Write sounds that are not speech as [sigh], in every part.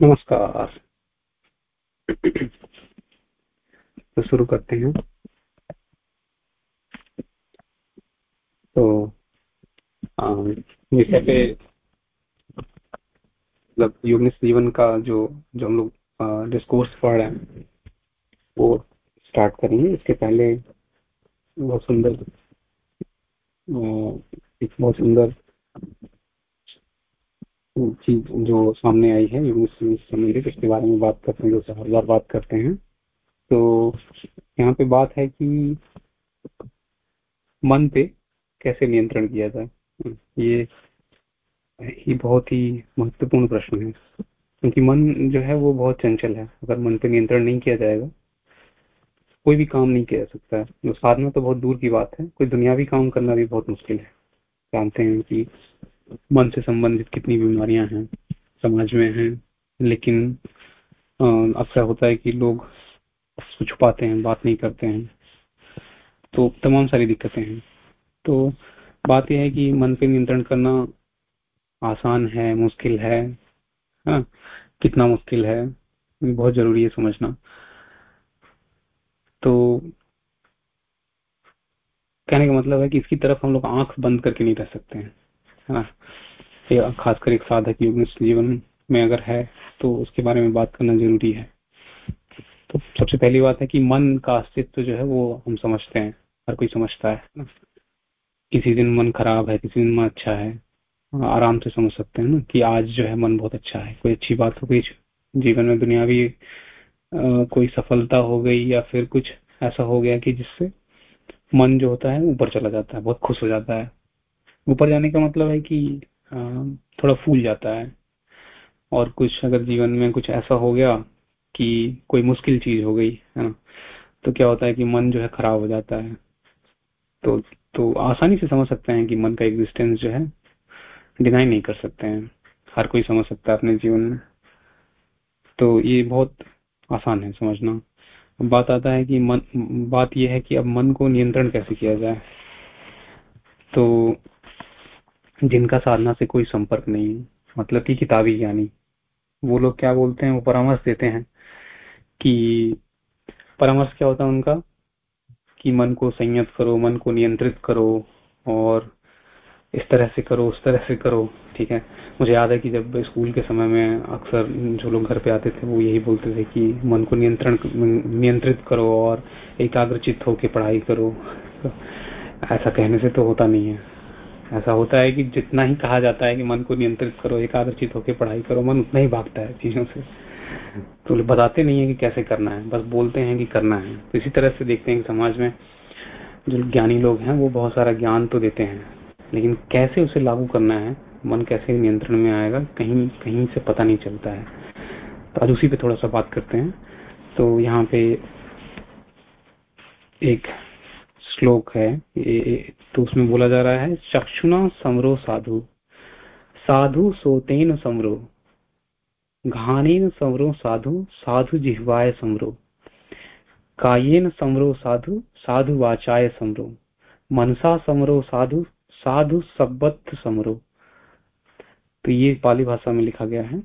नमस्कार। तो शुरू करते हैं। तो विषय पे मतलब युग जीवन का जो जो हम लोग डिस्कोर्स पढ़ रहे हैं, वो स्टार्ट करेंगे। इसके पहले बहुत सुंदर एक बहुत सुंदर चीज़ जो सामने आई है संबंधित इसके बारे में बात करते हैं, जो हर बार बात करते हैं। तो यहाँ पे बात है कि मन पे कैसे नियंत्रण किया जाए? ये ये बहुत ही महत्वपूर्ण प्रश्न है। क्योंकि मन जो है, वो बहुत चंचल है। अगर मन पे नियंत्रण नहीं किया जाएगा, कोई भी काम नहीं किया सकता है। जो साधना तो बहुत दूर की बात है। कोई दुनियावी काम करना भी बहुत मुश्किल है। जानते हैं कि मन से संबंधित कितनी बीमारियाँ हैं, समाज में हैं, लेकिन अक्सर होता है कि लोग उसको छुपाते हैं, बात नहीं करते हैं तो तमाम सारी दिक्कतें हैं तो बात यह है कि मन पे नियंत्रण करना आसान है, मुश्किल है, हा? कितना मुश्किल है, बहुत ज़रूरी है समझना तो कहने का मतलब है कि इसकी तरफ़ हम लोग आँख बंद करके नहीं रह सकते हैं है ना? ये खासकर एक साधक युग जीवन में अगर है तो उसके बारे में बात करना ज़रूरी है। तो सबसे पहली बात है कि मन का अस्तित्व जो है वो हम समझते हैं। हर कोई समझता है ना? किसी दिन मन खराब है, किसी दिन मन अच्छा है आराम से समझ सकते हैं ना कि आज जो है मन बहुत अच्छा है। कोई अच्छी बात हो गई, जीवन में दुनियावी कोई सफलता हो गई या फिर कुछ ऐसा हो गया कि जिससे मन जो होता है ऊपर चला जाता है, बहुत खुश हो जाता है। ऊपर जाने का मतलब है कि थोड़ा फूल जाता है। और कुछ अगर जीवन में कुछ ऐसा हो गया कि कोई मुश्किल चीज़ हो गई, है ना तो क्या होता है कि मन जो है खराब हो जाता है। तो तो आसानी से समझ सकते हैं कि मन का एग्जिस्टेंस जो है डिनाई नहीं कर सकते हैं। हर कोई समझ सकता है अपने जीवन में। तो ये बहुत आसान है समझना। बात आता है कि मन, बात यह है कि अब मन को नियंत्रण कैसे किया जाए। तो जिनका साधना से कोई संपर्क नहीं मतलब कि किताबी ज्ञानी। वो लोग क्या बोलते हैं, वो परामर्श देते हैं कि परामर्श क्या होता है उनका? कि मन को संयत करो, मन को नियंत्रित करो और इस तरह से करो, उस तरह से करो, ठीक है? मुझे याद है कि जब स्कूल के समय में अक्सर जो लोग घर पे आते थे, वो यही बोलते थे कि मन को नियंत्रण, नियंत्रित करो और एकाग्रचित होकर पढ़ाई करो। ऐसा कहने से तो होता नहीं है। ऐसा होता है कि जितना ही कहा जाता है कि मन को नियंत्रित करो एकाग्रचित होकर पढ़ाई करो, मन उतना ही भागता है चीज़ों से। तो बताते नहीं है कि कैसे करना है, बस बोलते हैं कि करना है। तो इसी तरह से देखते हैं कि समाज में जो ज्ञानी लोग हैं, वो बहुत सारा ज्ञान तो देते हैं, लेकिन कैसे उसे लागू करना है, मन कैसे नियंत्रण में आएगा, कहीं कहीं से पता नहीं चलता है। तो आज उसी पे थोड़ा सा बात करते हैं। तो यहाँ पे एक श्लोक है। ये तो उसमें बोला जा रहा है, चक्षुना समरो साधु। साधु सोतेन समरो। घानेन समरो साधु साधु जिह्वाय समरो। कायेन समरो साधु साधु वाचाय समरो। मनसा समरो साधु साधु सबत समरो। तो ये पाली भाषा में लिखा गया है।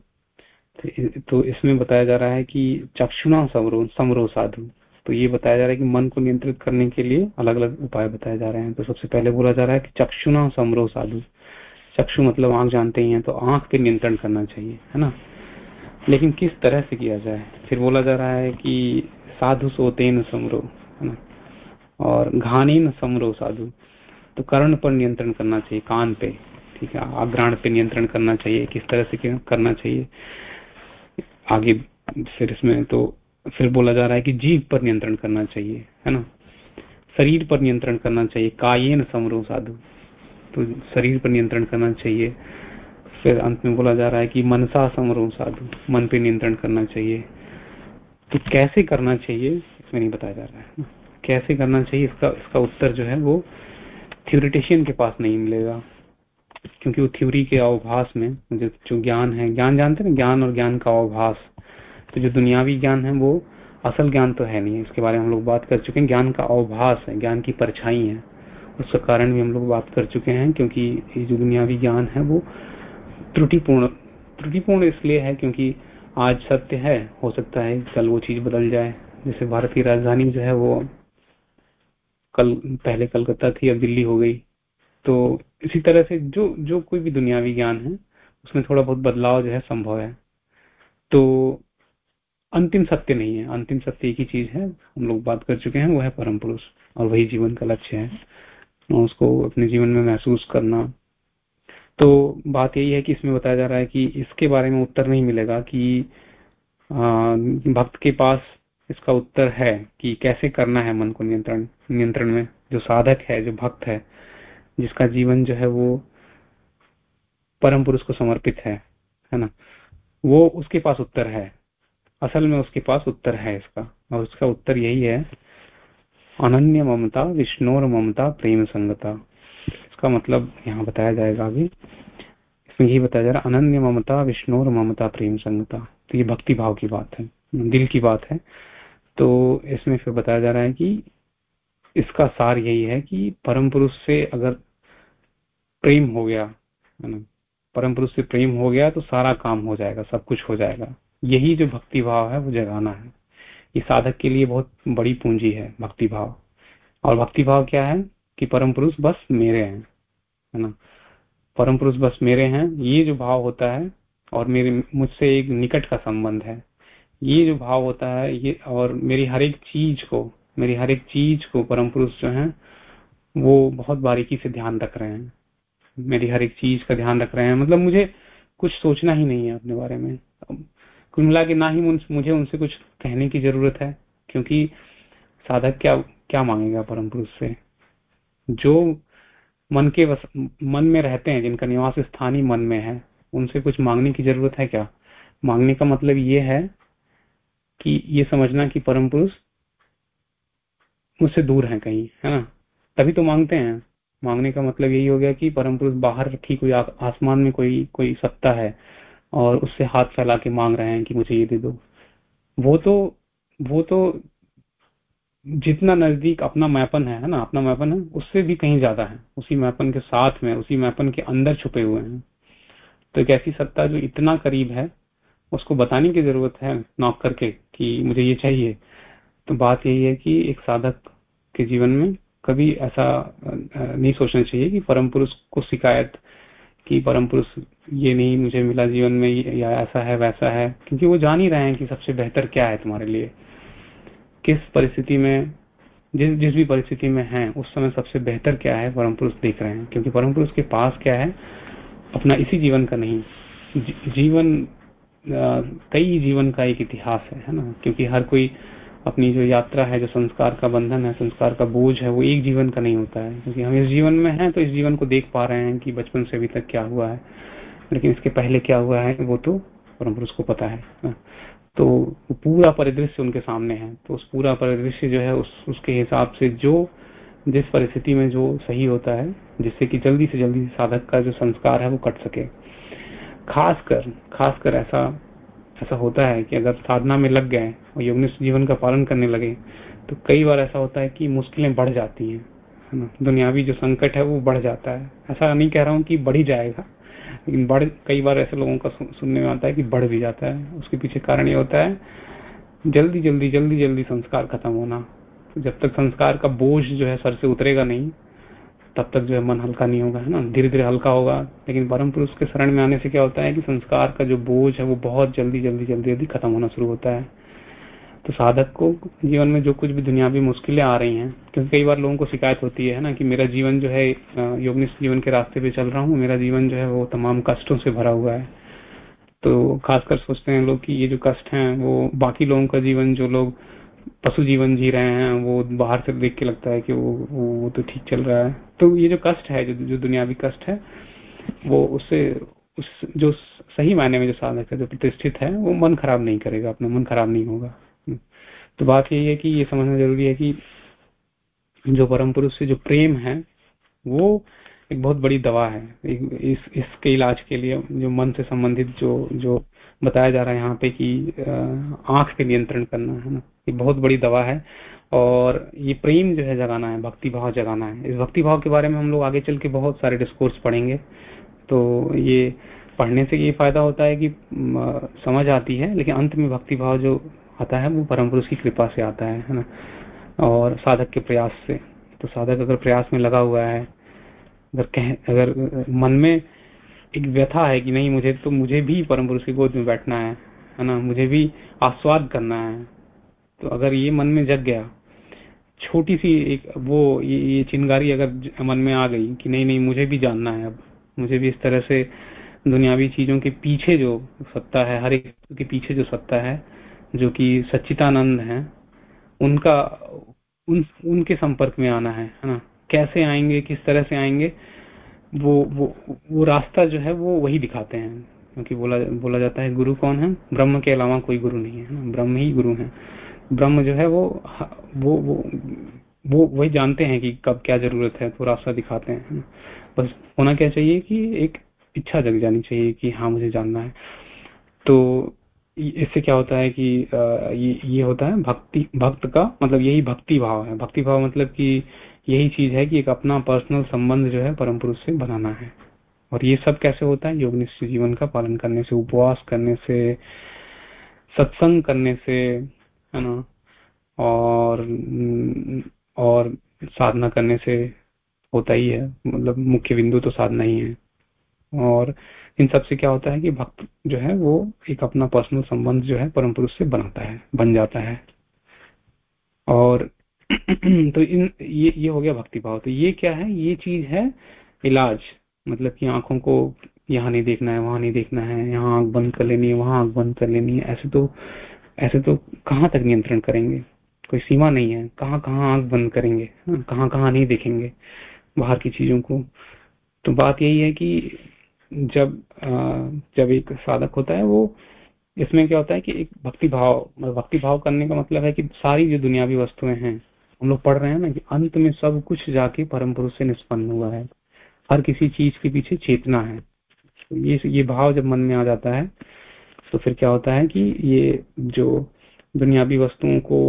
तो इसमें बताया जा रहा है कि चक्षुना समरो समरो साधु। तो ये बताया जा रहा है कि मन को नियंत्रित करने के लिए अलग अलग उपाय बताए जा रहे हैं। तो सबसे पहले बोला जा रहा है कि चक्षुना समरो साधु। चक्षु मतलब आँख जानते ही हैं तो आँख पे नियंत्रण करना चाहिए, है ना? लेकिन किस तरह से किया जाए? फिर बोला जा रहा है कि साधु सोते न समरो, है ना? और घानी न समरो साधु। तो कर्ण पर नियंत्रण करना चाहिए, कान पे, ठीक है? आग्राण पे नियंत्रण करना चाहिए, किस तरह से करना चाहिए? आगे फिर इसमें तो फिर बोला जा रहा है कि जीव पर नियंत्रण करना चाहिए है ना? शरीर पर नियंत्रण करना चाहिए। कायेन समरो साधु। तो शरीर पर नियंत्रण करना चाहिए। फिर अंत में बोला जा रहा है कि मनसा समरो साधु। मन पे नियंत्रण करना चाहिए। तो कैसे करना चाहिए इसमें नहीं बताया जा रहा है। कैसे करना चाहिए इसका इसका उत्तर जो है वो थ्योरिटिशियन के पास नहीं मिलेगा। क्योंकि वो थ्योरी के अवभाष में जो, ज्ञान है ज्ञान जानते हैं ज्ञान और ज्ञान का अवभास। तो जो दुनियावी ज्ञान है, वो असल ज्ञान तो है नहीं इसके बारे में हम लोग बात कर चुके हैं। ज्ञान का अवभास है, ज्ञान की परछाई है। उसका कारण भी हम लोग बात कर चुके हैं, क्योंकि ये जो दुनियावी ज्ञान है, वो त्रुटिपूर्ण त्रुटिपूर्ण इसलिए है क्योंकि आज सत्य है, हो सकता है कल वो चीज़ बदल जाए। जैसे भारत की राजधानी जो है, वो कल, पहले कलकत्ता थी, अब दिल्ली हो गई। तो इसी तरह से जो जो कोई भी दुनियावी ज्ञान है, उसमें थोड़ा बहुत बदलाव जो है, संभव है। तो अंतिम सत्य नहीं है। अंतिम सत्य एक ही चीज़ है, हम लोग बात कर चुके हैं, वो है परम पुरुष और वही जीवन का लक्ष्य है। उसको अपने जीवन में महसूस करना। तो बात यही है कि इसमें बताया जा रहा है कि इसके बारे में उत्तर नहीं मिलेगा कि भक्त के पास इसका उत्तर है कि कैसे करना है मन को नियंत्रण नियंत्रण में। जो साधक है, जो भक्त है, जिसका जीवन जो है वो परम पुरुष को समर्पित है है ना? वो उसके पास उत्तर है। असल में उसके पास उत्तर है इसका, और उसका उत्तर यही है, अनन्य ममता, विष्णुर ममता, प्रेम संगता। इसका मतलब यहाँ बताया जाएगा अभी। इसमें यही बताया जा रहा अनन्य ममता विष्णु और ममता, प्रेम संगता। तो ये भक्ति भाव की बात है, दिल की बात है। तो इसमें फिर बताया जा रहा है कि इसका सार यही है कि परम पुरुष से अगर प्रेम हो गया, है ना? परम पुरुष से प्रेम हो गया तो सारा काम हो जाएगा, सब कुछ हो जाएगा। यही जो भक्ति भाव है, वो जगाना है। ये साधक के लिए बहुत बड़ी पूंजी है भक्ति भाव और भक्ति भाव क्या है कि परम पुरुष बस मेरे हैं, है ना? परम पुरुष बस मेरे हैं, ये जो भाव होता है, और मेरे, मुझसे एक निकट का संबंध है। ये जो भाव होता है, ये, और मेरी हर एक चीज़ को, मेरी हर एक चीज़ को परम पुरुष जो है, वो बहुत बारीकी से ध्यान रख रहे हैं। मेरी हर एक चीज़ का ध्यान रख रहे हैं। मतलब मुझे कुछ सोचना ही नहीं है अपने बारे में। कुल मिला के ना ही मुझे उनसे कुछ कहने की ज़रूरत है क्योंकि साधक क्या क्या मांगेगा परम पुरुष से? जो मन के वस, मन में रहते हैं जिनका निवास स्थान ही मन में है उनसे कुछ मांगने की ज़रूरत है क्या? मांगने का मतलब ये है कि ये समझना कि परम पुरुष मुझसे दूर है कहीं है ना? तभी तो मांगते हैं। मांगने का मतलब यही हो गया कि परम पुरुष बाहर रखी कोई आसमान में कोई कोई सत्ता है। और उससे हाथ फैला के मांग रहे हैं कि मुझे ये दे दो। वो तो वो तो जितना नज़दीक अपना मैपन है ना? अपना मैपन है, उससे भी कहीं ज़्यादा है। उसी मैपन के साथ में, उसी मैपन के अंदर छुपे हुए हैं। तो एक ऐसी सत्ता जो इतना करीब है, उसको बताने की ज़रूरत है नॉक करके, कि मुझे ये चाहिए। तो बात यही है कि एक साधक के जीवन में कभी ऐसा नहीं सोचना चाहिए कि परम पुरुष को शिकायत, कि परम पुरुष ये नहीं, मुझे मिला जीवन में या ऐसा है, वैसा है, क्योंकि वो जान ही रहे हैं कि सबसे बेहतर क्या है तुम्हारे लिए। किस परिस्थिति में, जिस जिस भी परिस्थिति में है, उस समय सबसे बेहतर क्या है, परम पुरुष देख रहे हैं। क्योंकि परम पुरुष के पास क्या है, अपना इसी जीवन का नहीं। जीवन कई जीवन का एक इतिहास है है ना? क्योंकि हर कोई अपनी जो यात्रा है, जो संस्कार का बंधन है, संस्कार का बोझ है, वो एक जीवन का नहीं होता है। क्योंकि हम इस जीवन में हैं तो इस जीवन को देख पा रहे हैं कि बचपन से अभी तक क्या हुआ है। लेकिन इसके पहले क्या हुआ है, वो तो परम पुरुष को पता है तो पूरा परिदृश्य उनके सामने है तो उस पूरा परिदृश्य जो है, उस, उसके हिसाब से जो, जिस परिस्थिति में जो सही होता है, जिससे कि जल्दी से जल्दी साधक का जो संस्कार है, वो कट सके। खासकर खासकर ऐसा ऐसा होता है कि अगर साधना में लग गए और योगनिष्ठ जीवन का पालन करने लगे तो कई बार ऐसा होता है कि मुश्किलें बढ़ जाती हैं, है ना। दुनियावी जो संकट है, वो बढ़ जाता है। ऐसा नहीं कह रहा हूँ कि बढ़ ही जाएगा लेकिन बढ़, कई बार ऐसे लोगों का सुनने में आता है कि बढ़ भी जाता है। उसके पीछे कारण ये होता है, जल्दी जल्दी जल्दी जल्दी संस्कार खत्म होना। जब तक संस्कार का बोझ जो है सर से उतरेगा नहीं, तब तक जो है मन हल्का नहीं होगा, है ना? धीरे धीरे हल्का होगा। लेकिन परम पुरुष के शरण में आने से क्या होता है कि संस्कार का जो बोझ है वो बहुत जल्दी जल्दी जल्दी जल्दी खत्म होना शुरू होता है। तो साधक को जीवन में जो कुछ भी दुनियावी मुश्किलें आ रही हैं, क्योंकि कई बार लोगों को शिकायत होती है ना कि मेरा जीवन जो है योगनिष्ठ जीवन के रास्ते पे चल रहा हूँ, मेरा जीवन जो है वो तमाम कष्टों से भरा हुआ है। तो खासकर सोचते हैं लोग कि ये जो कष्ट हैं, वो बाकी लोगों का जीवन, जो लोग पशु जीवन जी रहे हैं, वो बाहर से देख के लगता है कि वो वो तो ठीक चल रहा है। तो ये जो कष्ट है, जो जो दुनियावी कष्ट है, वो उससे उस, जो सही मायने में जो साधक है, जो प्रतिष्ठित है, वो मन खराब नहीं करेगा, अपना मन खराब नहीं होगा। तो बात यही है कि ये समझना ज़रूरी है कि जो परम पुरुष से जो प्रेम है, वो एक बहुत बड़ी दवा है। इस, इसके इलाज के लिए जो मन से संबंधित जो जो बताया जा रहा है यहाँ पे कि आँख पे नियंत्रण करना है ना, ये बहुत बड़ी दवा है। और ये प्रेम जो है जगाना है भक्ति भाव जगाना है। इस भक्ति भाव के बारे में हम लोग आगे चल के बहुत सारे डिस्कोर्स पढ़ेंगे। तो ये पढ़ने से ये फ़ायदा होता है कि समझ आती है, लेकिन अंत में भक्ति भाव जो आता है वो परम पुरुष की कृपा से आता है है ना? और साधक के प्रयास से। तो साधक अगर प्रयास में लगा हुआ है अगर कह अगर मन में एक व्यथा है कि नहीं मुझे तो मुझे भी परम पुरुष की गोद में बैठना है है ना? मुझे भी आस्वाद करना है। तो अगर ये मन में जग गया छोटी सी एक वो ये, ये चिंगारी अगर मन में आ गई कि नहीं नहीं मुझे भी जानना है अब मुझे भी इस तरह से दुनियावी चीज़ों के पीछे जो सत्ता है हर एक के पीछे जो सत्ता है जो कि सच्चितानंद है, उनका, उन, उनके संपर्क में आना है है ना? कैसे आएँगे, किस तरह से आएँगे, वो वो वो रास्ता जो है वो वही दिखाते हैं, क्योंकि बोला बोला जाता है गुरु कौन है? ब्रह्म के अलावा कोई गुरु नहीं है ना? ब्रह्म ही गुरु है। ब्रह्म जो है वो वो वो वो वही जानते हैं कि कब क्या ज़रूरत है तो रास्ता दिखाते हैं बस होना क्या चाहिए कि एक इच्छा जग जानी चाहिए कि हाँ मुझे जानना है। तो इससे क्या होता है कि ये ये होता है भक्ति, भक्त का मतलब यही भक्ति भाव है। भक्ति भाव मतलब कि यही चीज़ है कि एक अपना पर्सनल संबंध जो है परम पुरुष से बनाना है। और ये सब कैसे होता है? योगनिष्ठ जीवन का पालन करने से, उपवास करने से, सत्संग करने से, है ना? और और साधना करने से होता ही है। मतलब मुख्य बिंदु तो साधना ही है। और इन सबसे क्या होता है कि भक्त जो है वो एक अपना पर्सनल संबंध जो है परम पुरुष से बनाता है बन जाता है। और [clears throat] तो इन ये ये हो गया भक्ति भाव तो ये क्या है? ये चीज़ है इलाज। मतलब कि आँखों को यहाँ नहीं देखना है वहाँ नहीं देखना है यहाँ आँख बंद कर लेनी है वहाँ आँख बंद कर लेनी है। ऐसे तो ऐसे तो कहाँ तक नियंत्रण करेंगे? कोई सीमा नहीं है। कहाँ कहाँ आँख बंद करेंगे? हाँ, कहाँ कहाँ नहीं देखेंगे बाहर की चीज़ों को? तो बात यही है कि जब जब एक साधक होता है, वो इसमें क्या होता है कि एक भक्ति भाव भक्ति भाव करने का मतलब है कि सारी जो दुनियावी वस्तुएँ हैं, हम लोग पढ़ रहे हैं ना कि अंत में सब कुछ जाके परम पुरुष से निष्पन्न हुआ है। हर किसी चीज़ के पीछे चेतना है। तो ये ये भाव जब मन में आ जाता है तो फिर क्या होता है कि ये जो दुनियावी वस्तुओं को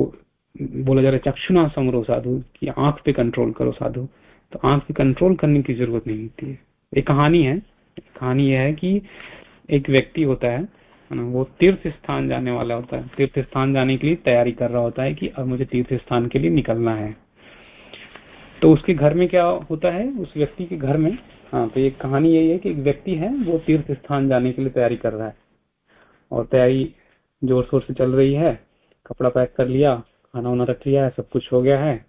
बोला जा रहा है, चक्षुना समरो साधु, कि आँख पे कंट्रोल करो साधु तो आँख पे कंट्रोल करने की ज़रूरत नहीं होती है। एक कहानी है कहानी यह है कि एक व्यक्ति होता है वो तीर्थ स्थान जाने वाला होता है। तीर्थ स्थान जाने के लिए तैयारी कर रहा होता है कि अब मुझे तीर्थ स्थान के लिए निकलना है। तो उसके घर में क्या होता है? उस व्यक्ति के घर में हाँ तो एक कहानी यही है कि एक व्यक्ति है, वो तीर्थ स्थान जाने के लिए तैयारी कर रहा है। और तैयारी ज़ोर शोर से चल रही है, कपड़ा पैक कर लिया खाना वाना रख लिया है, सब कुछ हो गया है।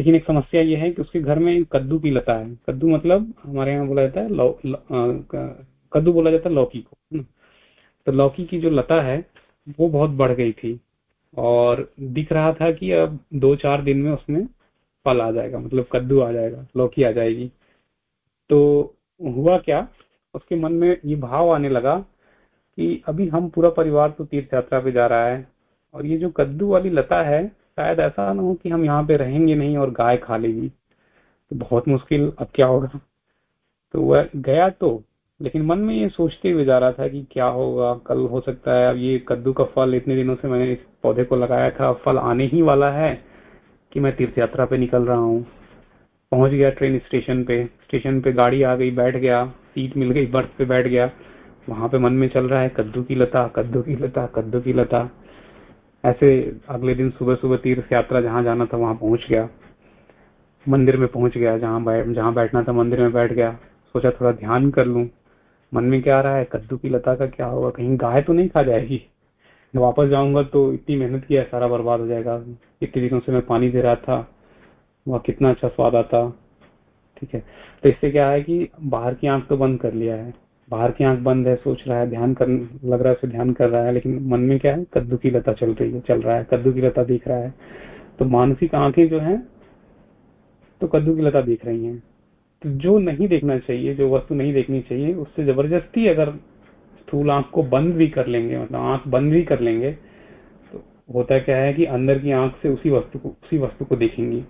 लेकिन एक समस्या ये है कि उसके घर में कद्दू की लता है। कद्दू मतलब हमारे यहाँ बोला जाता है कद्दू बोला जाता है लौकी को तो लौकी की जो लता है, वो बहुत बढ़ गई थी और दिख रहा था कि अब दो चार दिन में उसमें फल आ जाएगा मतलब कद्दू आ जाएगा, लौकी आ जाएगी। तो हुआ क्या, उसके मन में ये भाव आने लगा कि अभी हम पूरा परिवार तो तीर्थ यात्रा पे जा रहा है और ये जो कद्दू वाली लता है शायद ऐसा ना हो कि हम यहाँ पे रहेंगे नहीं और गाय खा लेगी। तो बहुत मुश्किल। अब क्या होगा? तो वह गया तो लेकिन मन में ये सोचते हुए जा रहा था कि क्या होगा? कल हो सकता है। अब ये कद्दू का फल इतने दिनों से मैंने इस पौधे को लगाया था। फल आने ही वाला है कि मैं तीर्थ यात्रा पे निकल रहा हूँ। पहुँच गया ट्रेन स्टेशन पे। स्टेशन पे गाड़ी आ गई, बैठ गया। सीट मिल गई, बर्थ पे बैठ गया। वहाँ पे मन में चल रहा है कद्दू की लता, कद्दू की लता, कद्दू की लता। ऐसे अगले दिन सुबह सुबह तीर्थ यात्रा जहाँ जाना था वहाँ पहुँच गया। मंदिर में पहुँच गया, जहाँ बैठ जहाँ बैठना था मंदिर में बैठ गया। सोचा थोड़ा ध्यान कर लूँ। मन में क्या आ रहा है? कद्दू की लता का क्या होगा? कहीं गाय तो नहीं खा जाएगी? वापस जाऊँगा तो इतनी मेहनत किया सारा बर्बाद हो जाएगा। इतने दिनों से मैं पानी दे रहा था। वह कितना अच्छा स्वाद आता। ठीक है। तो इससे क्या है कि बाहर की आँख तो बंद कर लिया है। बाहर की आँख बंद है, सोच रहा है, ध्यान कर, लग रहा है ध्यान कर रहा है, लेकिन मन में क्या है? कद्दू की लता चल रही है, चल रहा है, कद्दू की लता दिख रहा है। तो मानसिक आँखें जो है तो कद्दू की लता दिख रही है। तो जो नहीं देखना चाहिए, जो वस्तु नहीं देखनी चाहिए, उससे ज़बरदस्ती अगर स्थूल आँख को बंद भी कर लेंगे मतलब आँख बंद भी कर लेंगे तो होता क्या है कि अंदर की आँख से उसी वस्तु को, उसी वस्तु को देखेंगी।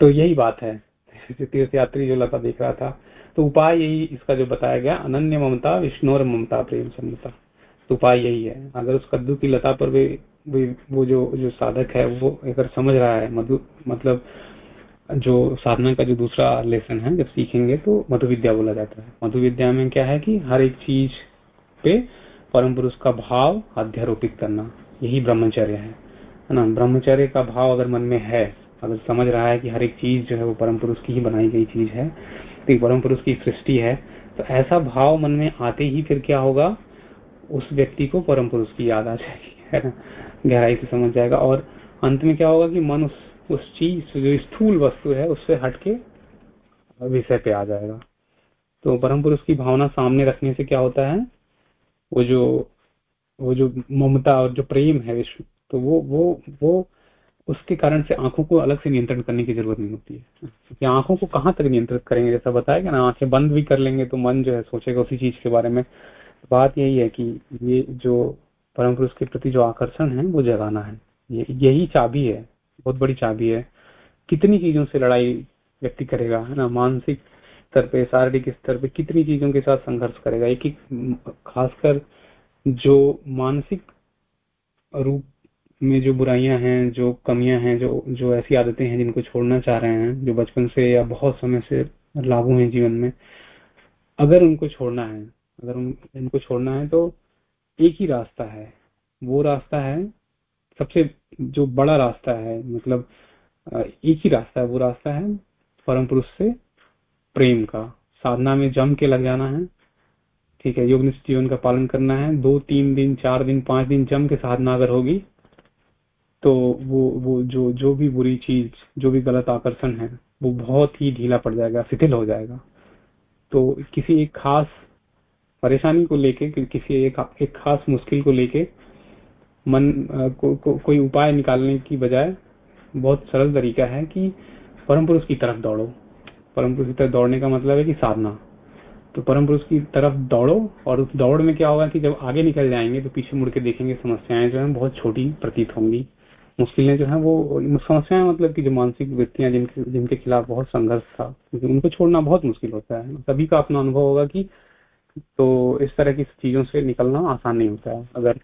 तो यही बात है। [laughs] तीर्थ यात्री जो लता देख रहा था तो उपाय यही इसका जो बताया गया अनन्य ममता विष्णु और ममता प्रेम समता तो उपाय यही है। अगर उस कद्दू की लता पर भी, भी वो जो जो साधक है वो अगर समझ रहा है मधु मतलब जो साधना का जो दूसरा लेसन है जब सीखेंगे तो मधु विद्या बोला जाता है। मधु विद्या में क्या है कि हर एक चीज़ पे परम पुरुष का भाव अध्यारोपित करना यही ब्रह्मचर्य है। है ना? ब्रह्मचर्य का भाव अगर मन में है अगर समझ रहा है कि हर एक चीज़ जो है वो परम पुरुष की ही बनाई गई चीज़ है तो परम पुरुष की सृष्टि है तो ऐसा भाव मन में आते ही फिर क्या होगा? उस व्यक्ति को परम पुरुष की याद आ जाएगी, है ना? गहराई से समझ जाएगा। और अंत में क्या होगा कि मन उस उस चीज़, जो स्थूल वस्तु है, उससे हटके विषय पे आ जाएगा। तो परम पुरुष की भावना सामने रखने से क्या होता है? वो जो वो जो ममता और जो प्रेम है विश्व तो वो वो वो उसके कारण से आँखों को अलग से नियंत्रण करने की ज़रूरत नहीं होती है। क्योंकि आँखों को कहाँ तक नियंत्रित करेंगे? जैसा बताया गया ना, आँखें बंद भी कर लेंगे तो मन जो है सोचेगा उसी चीज़ के बारे में। बात यही है कि ये जो परम पुरुष के प्रति जो आकर्षण है, वो जगाना है। ये, यही चाबी है, बहुत बड़ी चाबी है। कितनी चीज़ों से लड़ाई व्यक्ति करेगा, है ना? मानसिक स्तर पे, शारीरिक स्तर पे कितनी चीज़ों के साथ संघर्ष करेगा? एक एक खासकर जो मानसिक रूप में जो बुराइयाँ हैं जो कमियाँ हैं जो जो ऐसी आदतें हैं जिनको छोड़ना चाह रहे हैं जो बचपन से या बहुत समय से लागू हैं जीवन में अगर उनको छोड़ना है अगर उन, उनको छोड़ना है तो एक ही रास्ता है। वो रास्ता है सबसे जो बड़ा रास्ता है मतलब एक ही रास्ता है वो रास्ता है परम पुरुष से प्रेम का। साधना में जम के लग जाना है ठीक है योग जीवन का पालन करना है दो तीन दिन चार दिन पाँच दिन जम के साधना अगर होगी तो वो वो जो जो भी बुरी चीज़ जो भी गलत आकर्षण है वो बहुत ही ढीला पड़ जाएगा शिथिल हो जाएगा। तो किसी एक खास परेशानी को लेके किसी एक, एक खास मुश्किल को लेके मन को, को, कोई उपाय निकालने की बजाय बहुत सरल तरीका है कि परम पुरुष की तरफ़ दौड़ो। परम पुरुष की तरफ़ दौड़ने का मतलब है कि साधना। तो परम पुरुष की तरफ़ दौड़ो और उस दौड़ में क्या होगा कि जब आगे निकल जाएँगे तो पीछे मुड़ के देखेंगे समस्याएँ जो है बहुत छोटी प्रतीत होंगी। मुश्किलें जो है वो समस्याएँ मतलब कि जो मानसिक वृत्तियाँ जिनके जिनके खिलाफ बहुत संघर्ष था क्योंकि उनको छोड़ना बहुत मुश्किल होता है। सभी का अपना अनुभव होगा कि तो इस तरह की चीज़ों से निकलना आसान नहीं होता है। अगर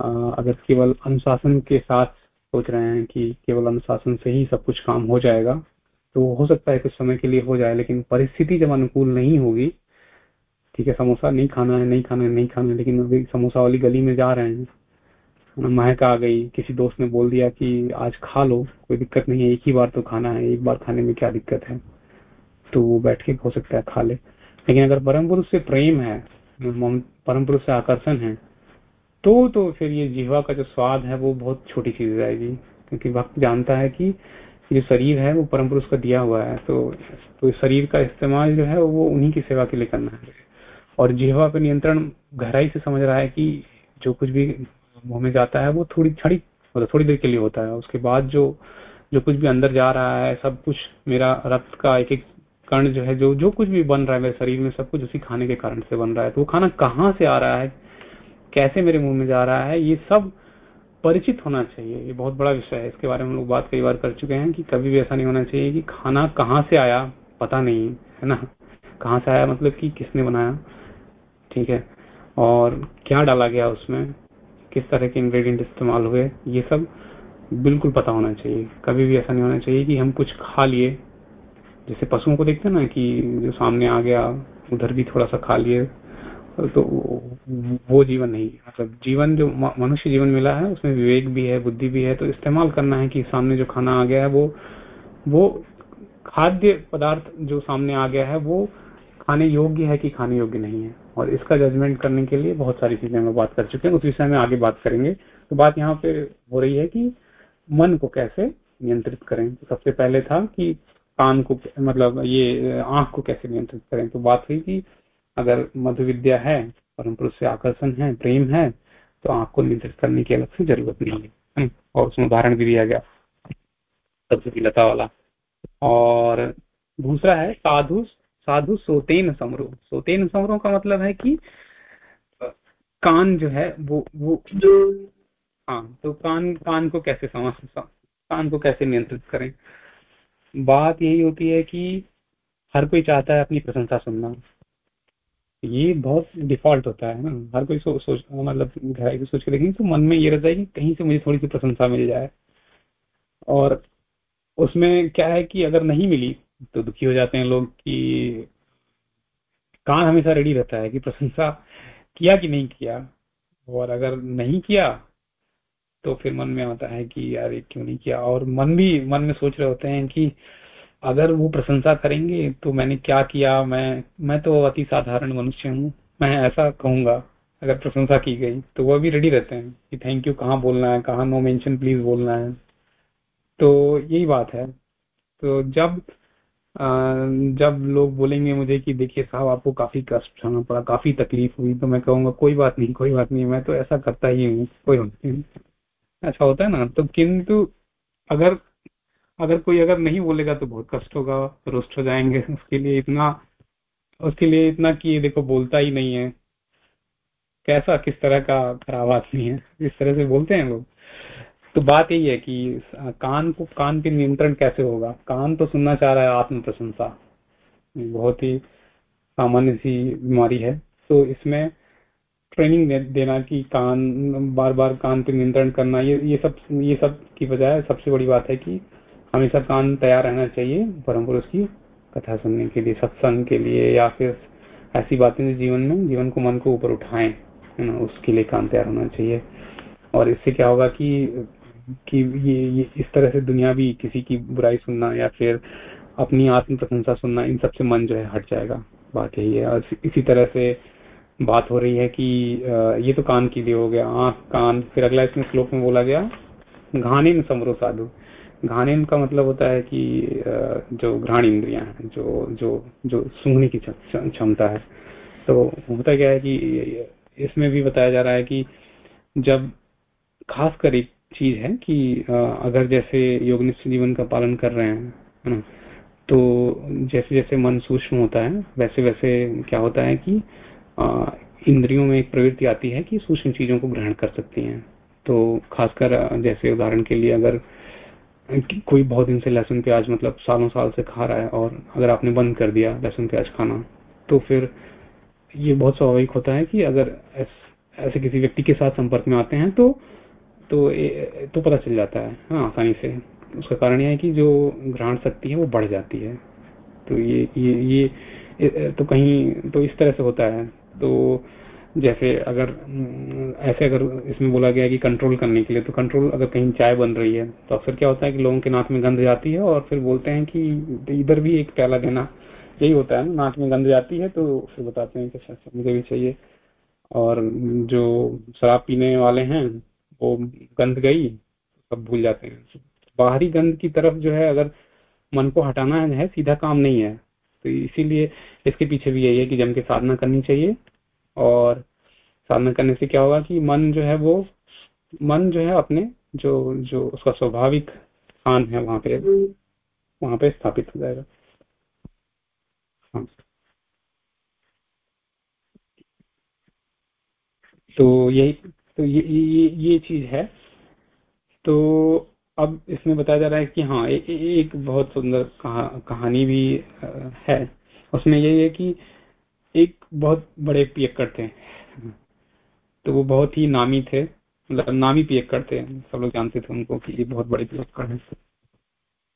आ, अगर केवल अनुशासन के साथ सोच रहे हैं कि केवल अनुशासन से ही सब कुछ काम हो जाएगा तो हो सकता है कुछ समय के लिए हो जाए लेकिन परिस्थिति जब अनुकूल नहीं होगी ठीक है समोसा नहीं खाना है नहीं खाना है नहीं खाना है लेकिन अभी समोसा वाली गली में जा रहे हैं महक आ गई। किसी दोस्त ने बोल दिया कि, आज खा लो, कोई दिक्कत नहीं है, एक ही बार तो खाना है, एक बार खाने में क्या दिक्कत है? तो वो बैठ के हो सकता है खा ले। लेकिन अगर परम पुरुष से प्रेम है परम पुरुष से आकर्षण है तो तो फिर ये जीवा का जो स्वाद है, वो बहुत छोटी चीज़ जाएगी। क्योंकि भक्त जानता है कि जो शरीर है, वो परम पुरुष का दिया हुआ है तो तो शरीर का इस्तेमाल जो है, वो उन्हीं की सेवा के लिए करना है। और जिहवा पे नियंत्रण गहराई से समझ रहा है कि जो कुछ भी मुँह में जाता है, वो थोड़ी छड़ी मतलब थोड़ी देर के लिए होता है। उसके बाद जो जो कुछ भी अंदर जा रहा है, सब कुछ मेरा रक्त का एक एक कण जो है, जो जो कुछ भी बन रहा है मेरे शरीर में, सब कुछ उसी खाने के कारण से बन रहा है। तो वो खाना कहाँ से आ रहा है, कैसे मेरे मुँह में जा रहा है, ये सब परिचित होना चाहिए। ये बहुत बड़ा विषय है। इसके बारे में हम लोग बात कई बार कर चुके हैं कि कभी भी ऐसा नहीं होना चाहिए कि खाना कहाँ से आया, पता नहीं, है ना? कहाँ से आया मतलब कि किसने बनाया, ठीक है? और क्या डाला गया उसमें? किस तरह के इंग्रेडिएंट इस्तेमाल हुए, ये सब बिल्कुल पता होना चाहिए। कभी भी ऐसा नहीं होना चाहिए कि हम कुछ खा लिए। जैसे पशुओं को देखते हैं ना कि जो सामने आ गया, उधर भी थोड़ा सा खा लिए तो वो जीवन नहीं मतलब जीवन जो मनुष्य जीवन मिला है, उसमें विवेक भी है, बुद्धि भी है तो इस्तेमाल करना है कि सामने जो खाना आ गया है, वो वो खाद्य पदार्थ जो सामने आ गया है, वो खाने योग्य है कि खाने योग्य नहीं है। और इसका जजमेंट करने के लिए बहुत सारी चीज़ें हम बात कर चुके हैं। उस विषय में आगे बात करेंगे। तो बात यहाँ पे हो रही है कि मन को कैसे नियंत्रित करें? तो सबसे पहले था कि कान को मतलब ये, आँख को कैसे नियंत्रित करें? तो बात हुई कि अगर मधु विद्या है परम पुरुष से आकर्षण है, प्रेम है तो आँख को नियंत्रित करने की अलग से ज़रूरत नहीं है। और उसमें उदाहरण भी दिया गया, सबसे लता वाला। और दूसरा है साधु साधु सोतेन समरो। सोतेन समरो का मतलब है कि कान जो है वो वो हाँ तो कान कान को कैसे समझ कान को कैसे नियंत्रित करें? बात यही होती है कि हर कोई चाहता है अपनी प्रशंसा सुनना। ये बहुत डिफ़ॉल्ट होता है ना। हर कोई सो, सोच मतलब गहराई से सोच के देखेंगे तो मन में ये रहता है कि कहीं से मुझे थोड़ी सी प्रशंसा मिल जाए। और उसमें क्या है कि अगर नहीं मिली तो दुखी हो जाते हैं लोग कि कान हमेशा रेडी रहता है कि प्रशंसा किया कि नहीं किया? और अगर नहीं किया तो फिर मन में आता है कि यार क्यों नहीं किया? और मन भी, मन में सोच रहे होते हैं कि अगर वो प्रशंसा करेंगे तो मैंने क्या किया? मैं मैं तो अति साधारण मनुष्य हूँ। मैं ऐसा कहूँगा, अगर प्रशंसा की गई तो वो भी रेडी रहते हैं कि थैंक यू कहाँ बोलना है, कहाँ नो मेंशन प्लीज़ बोलना है। तो यही बात है। तो जब जब लोग बोलेंगे मुझे कि देखिए साहब, आपको काफ़ी कष्ट उठाना पड़ा, काफ़ी तकलीफ़ हुई तो मैं कहूँगा, कोई बात नहीं, कोई बात नहीं, मैं तो ऐसा करता ही हूँ, कोई बात नहीं। ऐसा होता है ना तो किंतु अगर अगर कोई अगर नहीं बोलेगा तो बहुत कष्ट होगा रोस्ट हो जाएँगे [laughs] उसके लिए इतना, उसके लिए इतना कि देखो बोलता ही नहीं है। कैसा, किस तरह का, खराब आदमी है, इस तरह से बोलते हैं लोग। तो बात यही है कि कान को कान पे नियंत्रण कैसे होगा? कान तो सुनना चाह रहा है आत्म प्रशंसा बहुत ही सामान्य सी बीमारी है। तो इसमें ट्रेनिंग दे, देना कि कान बार बार कान पे नियंत्रण करना ये ये सब ये सब की बजाय सबसे बड़ी बात है कि हमेशा कान तैयार रहना चाहिए परम पुरुष की कथा सुनने के लिए सत्संग के लिए या फिर ऐसी बातें जीवन में जीवन को मन को ऊपर उठाएँ है ना उसके लिए कान तैयार होना चाहिए। और इससे क्या होगा कि कि ये, ये इस तरह से दुनिया भी किसी की बुराई सुनना या फिर अपनी आत्म प्रशंसा सुनना इन सबसे मन जो है हट जाएगा। बात यही है। और इसी तरह से बात हो रही है कि ये तो कान के लिए हो गया आँख कान। फिर अगला इसमें श्लोक में बोला गया घाने में समरो साधु। घाने का मतलब होता है कि जो घ्राण इंद्रिया है जो जो जो सूंघने की क्षमता है। तो होता क्या है कि इसमें भी बताया जा रहा है कि जब खास कर चीज़ है कि अगर जैसे योगनिष्ठ जीवन का पालन कर रहे हैं, है ना तो जैसे जैसे मन सूक्ष्म होता है वैसे वैसे क्या होता है कि इंद्रियों में एक प्रवृत्ति आती है कि सूक्ष्म चीज़ों को ग्रहण कर सकती हैं। तो खासकर जैसे उदाहरण के लिए अगर कोई बहुत दिन से लहसुन प्याज मतलब सालों साल से खा रहा है और अगर आपने बंद कर दिया लहसुन प्याज खाना तो फिर ये बहुत स्वाभाविक होता है कि अगर ऐसे किसी व्यक्ति के साथ संपर्क में आते हैं तो तो ए, तो पता चल जाता है। हाँ आसानी से। उसका कारण यह है कि जो ग्रहण शक्ति है वो बढ़ जाती है। तो ये ये ये तो कहीं तो इस तरह से होता है। तो जैसे अगर ऐसे अगर इसमें बोला गया कि कंट्रोल करने के लिए तो कंट्रोल अगर कहीं चाय बन रही है तो अक्सर क्या होता है कि लोगों के नाक में गंध जाती है और फिर बोलते हैं कि इधर भी एक प्याला देना यही होता है नाक में गंध जाती है तो फिर बताते हैं कि अच्छा, अच्छा मुझे भी चाहिए। और जो शराब पीने वाले हैं वो गंध गई, सब भूल जाते हैं। बाहरी गंध की तरफ़ जो है, अगर मन को हटाना है, सीधा काम नहीं है। तो इसीलिए इसके पीछे भी यही है कि जम के साधना करनी चाहिए। और साधना करने से क्या होगा कि मन जो है, वो मन जो है, अपने जो जो उसका स्वाभाविक स्थान है, वहाँ पे वहाँ पे स्थापित हो जाएगा। हाँ। तो यही तो ये ये ये चीज़ है। तो अब इसमें बताया जा रहा है कि हाँ ए, ए, एक बहुत सुंदर कहा, कहानी भी है। उसमें यही है कि एक बहुत बड़े पियक्कर थे। तो वो बहुत ही नामी थे मतलब नामी पियक्कर थे। सब लोग जानते थे उनको कि ये बहुत बड़े पियक्कर हैं।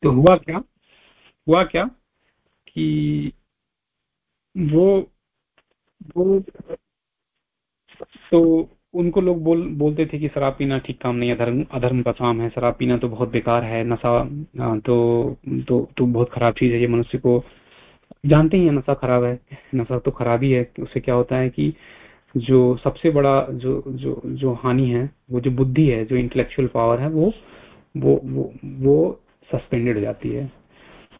तो हुआ क्या हुआ क्या कि वो वो तो उनको लोग बोल, बोलते थे कि शराब पीना ठीक काम नहीं है धर्म अधर्म का काम है, शराब पीना तो बहुत बेकार है, नशा तो तो तो बहुत खराब चीज़ है, ये मनुष्य को जानते ही है नशा खराब है, नशा तो खराब ही है, उससे क्या होता है कि जो सबसे बड़ा, जो जो जो हानि है, वो जो बुद्धि है, जो इंटेलेक्चुअल पावर है, वो वो वो वो सस्पेंडेड हो जाती है।